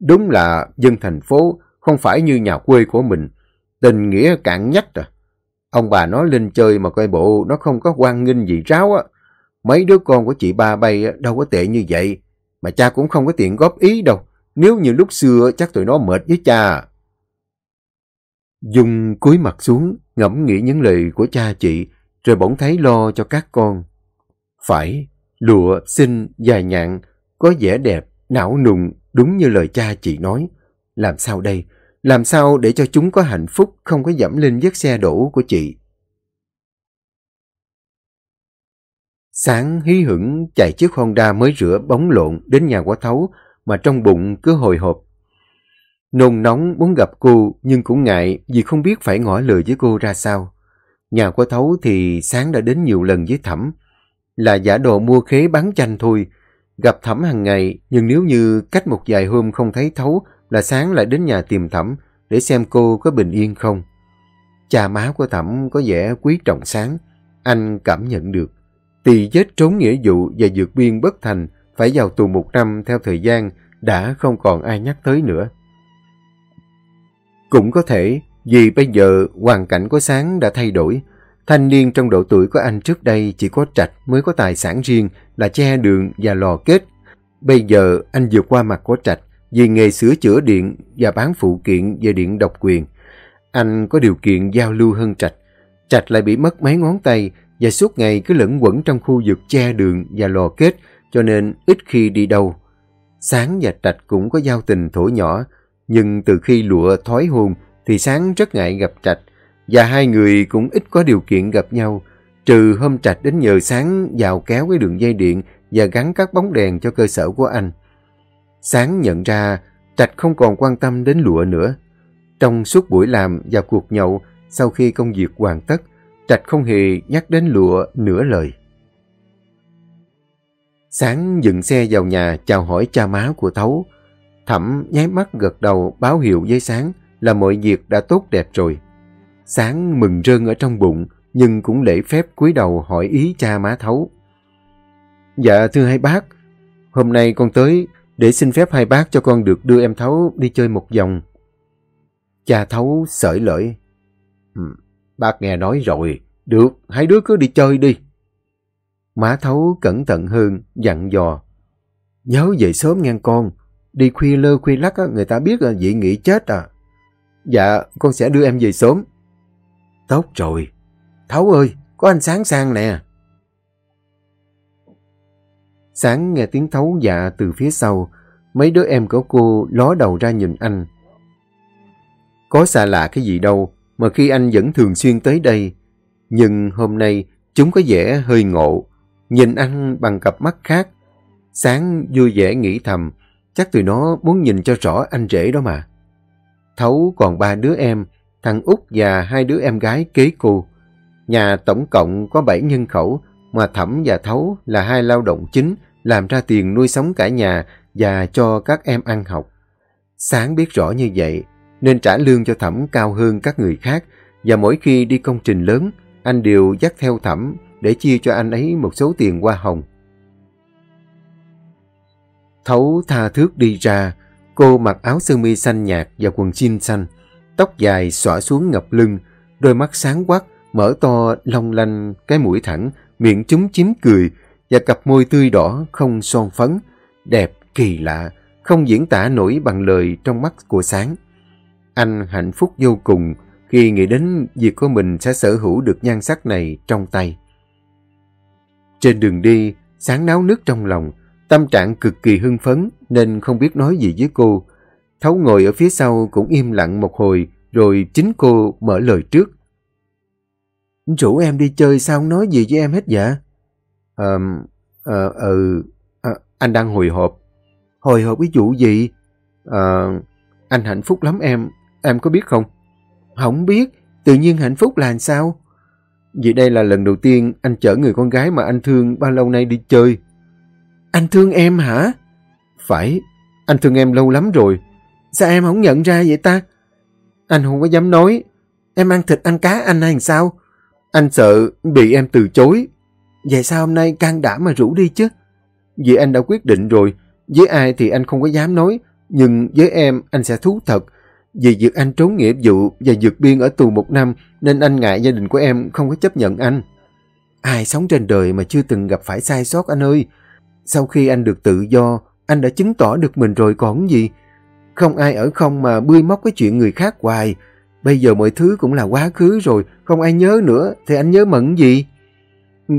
Đúng là dân thành phố không phải như nhà quê của mình. Tình nghĩa cạn nhách à. Ông bà nó lên chơi mà coi bộ nó không có quan nghênh gì ráo á. Mấy đứa con của chị ba bay đâu có tệ như vậy. Mà cha cũng không có tiện góp ý đâu. Nếu như lúc xưa chắc tụi nó mệt với cha. Dung cúi mặt xuống, ngẫm nghĩ những lời của cha chị, rồi bỗng thấy lo cho các con. Phải, lụa, xinh, dài nhạn, có vẻ đẹp, não nùng, đúng như lời cha chị nói. Làm sao đây? Làm sao để cho chúng có hạnh phúc, không có dẫm lên vết xe đổ của chị? Sáng hí hửng chạy chiếc Honda mới rửa bóng lộn đến nhà quả thấu mà trong bụng cứ hồi hộp. Nôn nóng muốn gặp cô nhưng cũng ngại vì không biết phải ngỏ lời với cô ra sao. Nhà của thấu thì sáng đã đến nhiều lần với Thẩm. Là giả đồ mua khế bán chanh thôi. Gặp Thẩm hàng ngày, nhưng nếu như cách một vài hôm không thấy thấu là sáng lại đến nhà tìm Thẩm để xem cô có bình yên không. Cha má của Thẩm có vẻ quý trọng sáng. Anh cảm nhận được. Tỳ vết trốn nghĩa vụ và dược biên bất thành phải vào tù một năm theo thời gian đã không còn ai nhắc tới nữa. Cũng có thể vì bây giờ hoàn cảnh của Sáng đã thay đổi. Thanh niên trong độ tuổi của anh trước đây chỉ có trạch mới có tài sản riêng là che đường và lò kết. Bây giờ anh vượt qua mặt của trạch vì nghề sửa chữa điện và bán phụ kiện về điện độc quyền. Anh có điều kiện giao lưu hơn trạch. Trạch lại bị mất mấy ngón tay và suốt ngày cứ lẫn quẩn trong khu vực che đường và lò kết cho nên ít khi đi đâu. Sáng và Trạch cũng có giao tình thổ nhỏ, nhưng từ khi lụa thói hôn thì Sáng rất ngại gặp Trạch và hai người cũng ít có điều kiện gặp nhau. Trừ hôm Trạch đến nhờ sáng vào kéo cái đường dây điện và gắn các bóng đèn cho cơ sở của anh. Sáng nhận ra Trạch không còn quan tâm đến lụa nữa. Trong suốt buổi làm và cuộc nhậu, sau khi công việc hoàn tất, Trạch không hề nhắc đến lụa nửa lời. Sáng dựng xe vào nhà chào hỏi cha má của Thấu. Thẩm nháy mắt gật đầu báo hiệu với Sáng là mọi việc đã tốt đẹp rồi. Sáng mừng rơn ở trong bụng, nhưng cũng lễ phép cúi đầu hỏi ý cha má Thấu. Dạ thưa hai bác, hôm nay con tới để xin phép hai bác cho con được đưa em Thấu đi chơi một vòng. Cha Thấu sởi lợi. Ừ, bác nghe nói rồi, được, hai đứa cứ đi chơi đi. Má Thấu cẩn thận hơn, dặn dò. Nhớ về sớm nghe con, đi khuya lơ khuya lắc người ta biết là dị nghị chết à. Dạ, con sẽ đưa em về sớm. Tốt rồi. Thấu ơi, có anh Sáng sang nè. Sáng nghe tiếng Thấu dạ từ phía sau, mấy đứa em của cô ló đầu ra nhìn anh. Có xa lạ cái gì đâu, mà khi anh vẫn thường xuyên tới đây. Nhưng hôm nay chúng có vẻ hơi ngộ, nhìn anh bằng cặp mắt khác. Sáng vui vẻ nghĩ thầm, chắc tụi nó muốn nhìn cho rõ anh rể đó mà. Thấu còn ba đứa em, thằng út và hai đứa em gái kế cô. Nhà tổng cộng có bảy nhân khẩu, mà Thẩm và Thấu là hai lao động chính, làm ra tiền nuôi sống cả nhà và cho các em ăn học. Sáng biết rõ như vậy, nên trả lương cho Thẩm cao hơn các người khác, và mỗi khi đi công trình lớn, anh đều dắt theo Thẩm để chia cho anh ấy một số tiền hoa hồng. Thấu tha thước đi ra, cô mặc áo sơ mi xanh nhạt và quần jean xanh, tóc dài xõa xuống ngập lưng, đôi mắt sáng quắc, mở to long lanh cái mũi thẳng, miệng chúng chiếm cười và cặp môi tươi đỏ không son phấn, đẹp kỳ lạ, không diễn tả nổi bằng lời trong mắt của sáng. Anh hạnh phúc vô cùng khi nghĩ đến việc của mình sẽ sở hữu được nhan sắc này trong tay. Trên đường đi, sáng náo nước trong lòng, tâm trạng cực kỳ hưng phấn nên không biết nói gì với cô. Thấu ngồi ở phía sau cũng im lặng một hồi rồi chính cô mở lời trước. Rủ em đi chơi sao không nói gì với em hết vậy? Ờ, ờ, ừ, à, anh đang hồi hộp. Hồi hộp cái vụ gì? Ờ, anh hạnh phúc lắm em, em có biết không? Không biết, tự nhiên hạnh phúc là sao? Vì đây là lần đầu tiên anh chở người con gái mà anh thương bao lâu nay đi chơi. Anh thương em hả? Phải, anh thương em lâu lắm rồi. Sao em không nhận ra vậy ta? Anh không có dám nói. Em ăn thịt ăn cá anh hay sao? Anh sợ bị em từ chối. Vậy sao hôm nay can đảm mà rủ đi chứ? Vì anh đã quyết định rồi. Với ai thì anh không có dám nói. Nhưng với em anh sẽ thú thật. Vì việc anh trốn nghĩa vụ và vượt biên ở tù một năm nên anh ngại gia đình của em không có chấp nhận anh. Ai sống trên đời mà chưa từng gặp phải sai sót anh ơi. Sau khi anh được tự do, anh đã chứng tỏ được mình rồi còn gì. Không ai ở không mà bươi móc cái chuyện người khác hoài. Bây giờ mọi thứ cũng là quá khứ rồi, không ai nhớ nữa, thì anh nhớ mẫn gì?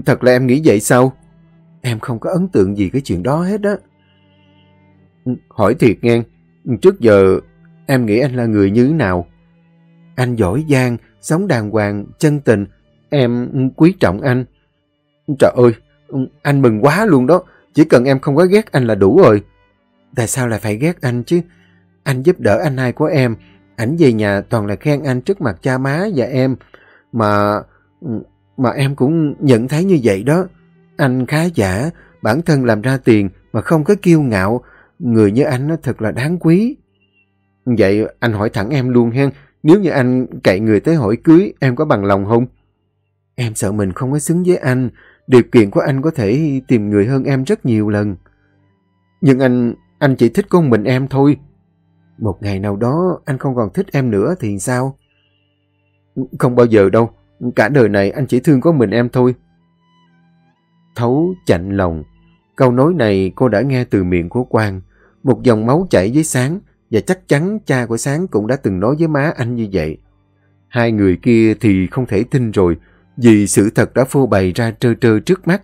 Thật là em nghĩ vậy sao? Em không có ấn tượng gì cái chuyện đó hết á. Hỏi thiệt nghe, trước giờ em nghĩ anh là người như thế nào? Anh giỏi giang, sống đàng hoàng, chân tình, em quý trọng anh. Trời ơi, anh mừng quá luôn đó, chỉ cần em không có ghét anh là đủ rồi. Tại sao lại phải ghét anh chứ? Anh giúp đỡ anh hai của em, ảnh về nhà toàn là khen anh trước mặt cha má và em, mà mà em cũng nhận thấy như vậy đó. Anh khá giả, bản thân làm ra tiền mà không có kiêu ngạo, người như anh nó thật là đáng quý. Vậy anh hỏi thẳng em luôn hen, nếu như anh cậy người tới hỏi cưới, em có bằng lòng không? Em sợ mình không có xứng với anh, điều kiện của anh có thể tìm người hơn em rất nhiều lần. Nhưng anh, anh chỉ thích con mình em thôi. Một ngày nào đó anh không còn thích em nữa thì sao? Không bao giờ đâu, cả đời này anh chỉ thương có mình em thôi. Thấu chạnh lòng, câu nói này cô đã nghe từ miệng của Quang, một dòng máu chảy với Sáng, và chắc chắn cha của Sáng cũng đã từng nói với má anh như vậy. Hai người kia thì không thể tin rồi, vì sự thật đã phô bày ra trơ trơ trước mắt.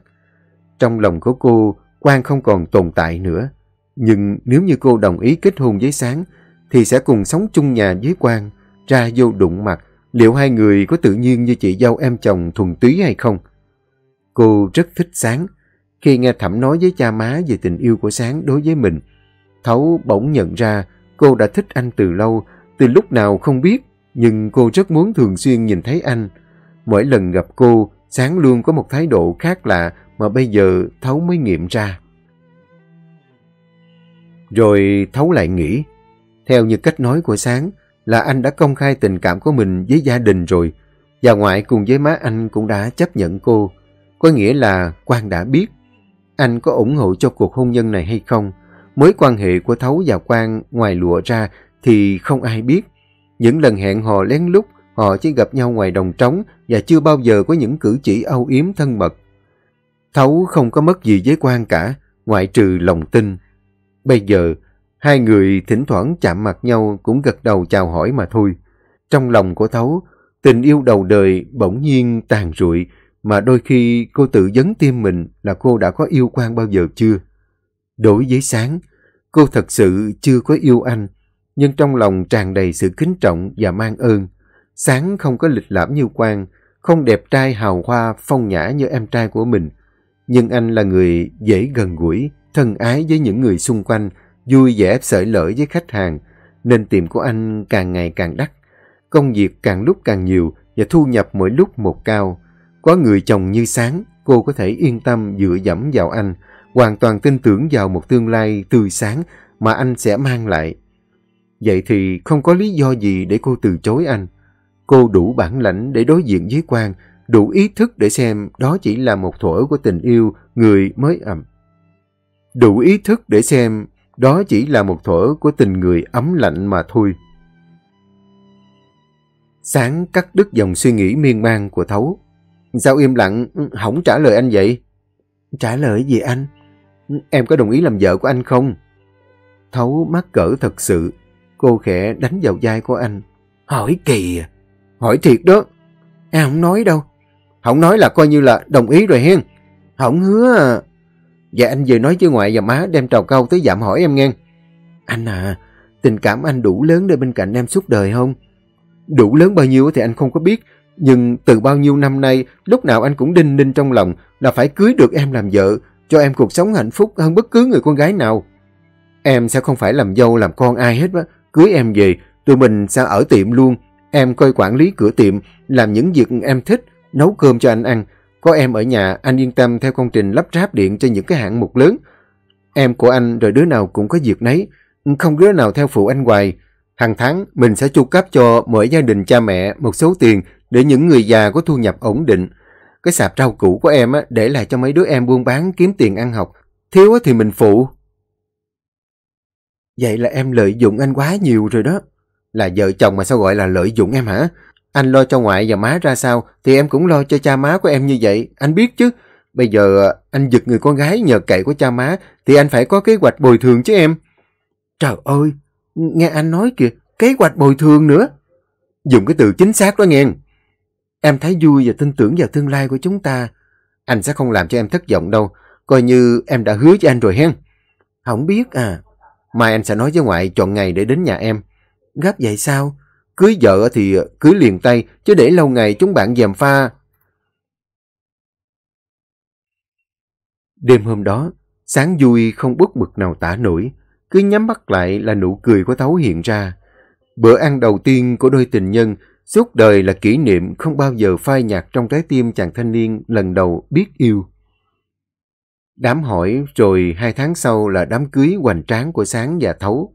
Trong lòng của cô, Quang không còn tồn tại nữa. Nhưng nếu như cô đồng ý kết hôn với Sáng, thì sẽ cùng sống chung nhà với Quang, ra vô đụng mặt, liệu hai người có tự nhiên như chị dâu em chồng thuần túy hay không? Cô rất thích Sáng. Khi nghe Thẩm nói với cha má về tình yêu của Sáng đối với mình, Thấu bỗng nhận ra cô đã thích anh từ lâu, từ lúc nào không biết, nhưng cô rất muốn thường xuyên nhìn thấy anh. Mỗi lần gặp cô, Sáng luôn có một thái độ khác lạ mà bây giờ Thấu mới nghiệm ra. Rồi Thấu lại nghĩ, theo như cách nói của Sáng, là anh đã công khai tình cảm của mình với gia đình rồi, và ngoại cùng với má anh cũng đã chấp nhận cô. Có nghĩa là Quang đã biết. Anh có ủng hộ cho cuộc hôn nhân này hay không? Mối quan hệ của Thấu và Quang ngoài lụa ra thì không ai biết. Những lần hẹn hò lén lút, họ chỉ gặp nhau ngoài đồng trống và chưa bao giờ có những cử chỉ âu yếm thân mật. Thấu không có mất gì với quan cả, ngoại trừ lòng tin. Bây giờ, hai người thỉnh thoảng chạm mặt nhau cũng gật đầu chào hỏi mà thôi. Trong lòng của Thấu, tình yêu đầu đời bỗng nhiên tàn rụi, mà đôi khi cô tự dấn tim mình là cô đã có yêu quan bao giờ chưa. Đối với Sáng, cô thật sự chưa có yêu anh, nhưng trong lòng tràn đầy sự kính trọng và mang ơn. Sáng không có lịch lãm như Quang, không đẹp trai hào hoa phong nhã như em trai của mình, nhưng anh là người dễ gần gũi, thân ái với những người xung quanh, vui vẻ sởi lỡ với khách hàng, nên tiệm của anh càng ngày càng đắt. Công việc càng lúc càng nhiều và thu nhập mỗi lúc một cao. Có người chồng như sáng, cô có thể yên tâm dựa dẫm vào anh, hoàn toàn tin tưởng vào một tương lai tươi sáng mà anh sẽ mang lại. Vậy thì không có lý do gì để cô từ chối anh. Cô đủ bản lãnh để đối diện với Quang, đủ ý thức để xem đó chỉ là một thuở của tình yêu người mới ẩm. Đủ ý thức để xem đó chỉ là một thuở của tình người ấm lạnh mà thôi. Sáng cắt đứt dòng suy nghĩ miên man của Thấu. Sao im lặng, không trả lời anh vậy? Trả lời gì anh? Em có đồng ý làm vợ của anh không? Thấu mắc cỡ thật sự. Cô khẽ đánh vào vai của anh. Hỏi kỳ à? Hỏi thiệt đó. Em không nói đâu. Không nói là coi như là đồng ý rồi hen. Không hứa à. Dạ anh vừa nói với ngoại và má đem trào câu tới giảm hỏi em nghe. Anh à, tình cảm anh đủ lớn để bên cạnh em suốt đời không? Đủ lớn bao nhiêu thì anh không có biết. Nhưng từ bao nhiêu năm nay, lúc nào anh cũng đinh ninh trong lòng là phải cưới được em làm vợ, cho em cuộc sống hạnh phúc hơn bất cứ người con gái nào. Em sẽ không phải làm dâu làm con ai hết á. Cưới em về, tụi mình sẽ ở tiệm luôn. Em coi quản lý cửa tiệm, làm những việc em thích, nấu cơm cho anh ăn. Có em ở nhà, anh yên tâm theo công trình lắp ráp điện cho những cái hạng mục lớn. Em của anh rồi đứa nào cũng có việc nấy, không đứa nào theo phụ anh hoài. Hàng tháng, mình sẽ chu cấp cho mỗi gia đình cha mẹ một số tiền để những người già có thu nhập ổn định. Cái sạp rau củ của em á, để lại cho mấy đứa em buôn bán kiếm tiền ăn học. Thiếu thì mình phụ. Vậy là em lợi dụng anh quá nhiều rồi đó. Là vợ chồng mà sao gọi là lợi dụng em hả? Anh lo cho ngoại và má ra sao thì em cũng lo cho cha má của em như vậy. Anh biết chứ. Bây giờ à, anh giật người con gái nhờ cậy của cha má thì anh phải có kế hoạch bồi thường chứ em. Trời ơi, nghe anh nói kìa, kế hoạch bồi thường nữa. Dùng cái từ chính xác đó nghe. Em thấy vui và tin tưởng vào tương lai của chúng ta. Anh sẽ không làm cho em thất vọng đâu. Coi như em đã hứa cho anh rồi hen. Không biết à. Mai anh sẽ nói với ngoại chọn ngày để đến nhà em. Gấp vậy sao? Cưới vợ thì cưới liền tay, chứ để lâu ngày chúng bạn dèm pha. Đêm hôm đó, sáng vui không bất bực nào tả nổi. Cứ nhắm mắt lại là nụ cười của Thấu hiện ra. Bữa ăn đầu tiên của đôi tình nhân Suốt đời là kỷ niệm không bao giờ phai nhạt trong trái tim chàng thanh niên lần đầu biết yêu. Đám hỏi rồi hai tháng sau là đám cưới hoành tráng của Sáng và Thấu.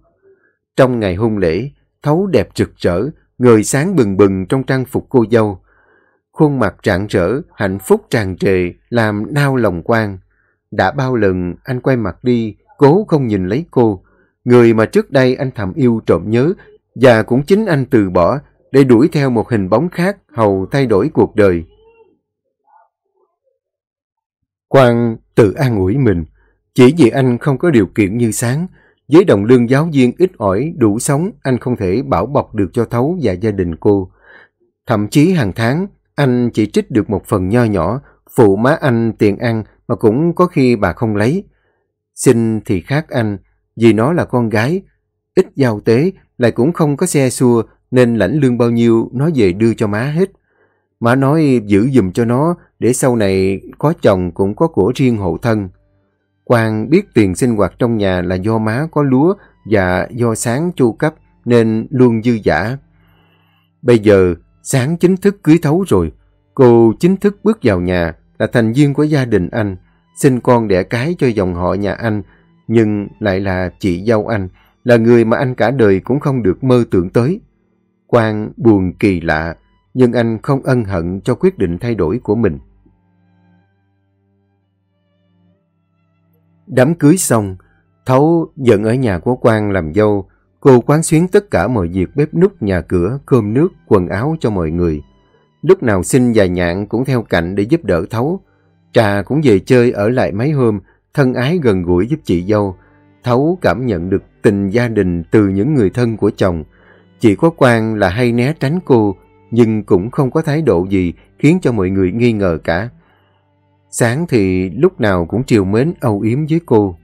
Trong ngày hôn lễ, Thấu đẹp rực rỡ, người sáng bừng bừng trong trang phục cô dâu. Khuôn mặt rạng rỡ, hạnh phúc tràn trề, làm nao lòng quan. Đã bao lần anh quay mặt đi, cố không nhìn lấy cô. Người mà trước đây anh thầm yêu trộm nhớ, và cũng chính anh từ bỏ để đuổi theo một hình bóng khác hầu thay đổi cuộc đời. Quang tự an ủi mình, chỉ vì anh không có điều kiện như sáng, với đồng lương giáo viên ít ỏi đủ sống, anh không thể bảo bọc được cho Thấu và gia đình cô. Thậm chí hàng tháng, anh chỉ trích được một phần nho nhỏ, phụ má anh tiền ăn mà cũng có khi bà không lấy. Xin thì khác anh, vì nó là con gái, ít giao tế, lại cũng không có xe xua nên lãnh lương bao nhiêu nó về đưa cho má hết. Má nói giữ dùm cho nó để sau này có chồng cũng có của riêng hộ thân. Quang biết tiền sinh hoạt trong nhà là do má có lúa và do sáng chu cấp nên luôn dư giả. Bây giờ sáng chính thức cưới thấu rồi, cô chính thức bước vào nhà là thành viên của gia đình anh, sinh con đẻ cái cho dòng họ nhà anh, nhưng lại là chị dâu anh, là người mà anh cả đời cũng không được mơ tưởng tới. Quang buồn kỳ lạ, nhưng anh không ân hận cho quyết định thay đổi của mình. Đám cưới xong, Thấu dẫn ở nhà của Quang làm dâu, cô quán xuyến tất cả mọi việc bếp nút nhà cửa, cơm nước, quần áo cho mọi người. Lúc nào xin và nhạn cũng theo cạnh để giúp đỡ Thấu. Trà cũng về chơi ở lại mấy hôm, thân ái gần gũi giúp chị dâu. Thấu cảm nhận được tình gia đình từ những người thân của chồng. Chỉ có Quang là hay né tránh cô, nhưng cũng không có thái độ gì khiến cho mọi người nghi ngờ cả. Sáng thì lúc nào cũng triều mến âu yếm với cô.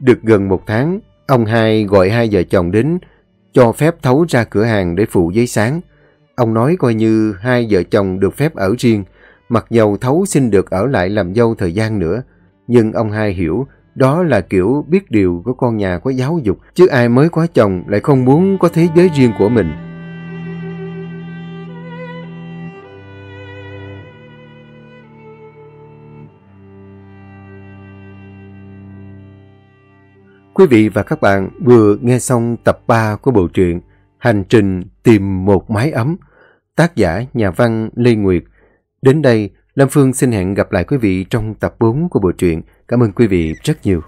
Được gần một tháng, ông hai gọi hai vợ chồng đến cho phép Thấu ra cửa hàng để phụ giấy sáng. Ông nói coi như hai vợ chồng được phép ở riêng, mặc dầu Thấu xin được ở lại làm dâu thời gian nữa. Nhưng ông hai hiểu đó là kiểu biết điều của con nhà có giáo dục, chứ ai mới có chồng lại không muốn có thế giới riêng của mình. Quý vị và các bạn vừa nghe xong tập 3 của bộ truyện Hành trình tìm một mái ấm, tác giả nhà văn Lê Nguyệt. Đến đây, Lâm Phương xin hẹn gặp lại quý vị trong tập 4 của bộ truyện. Cảm ơn quý vị rất nhiều.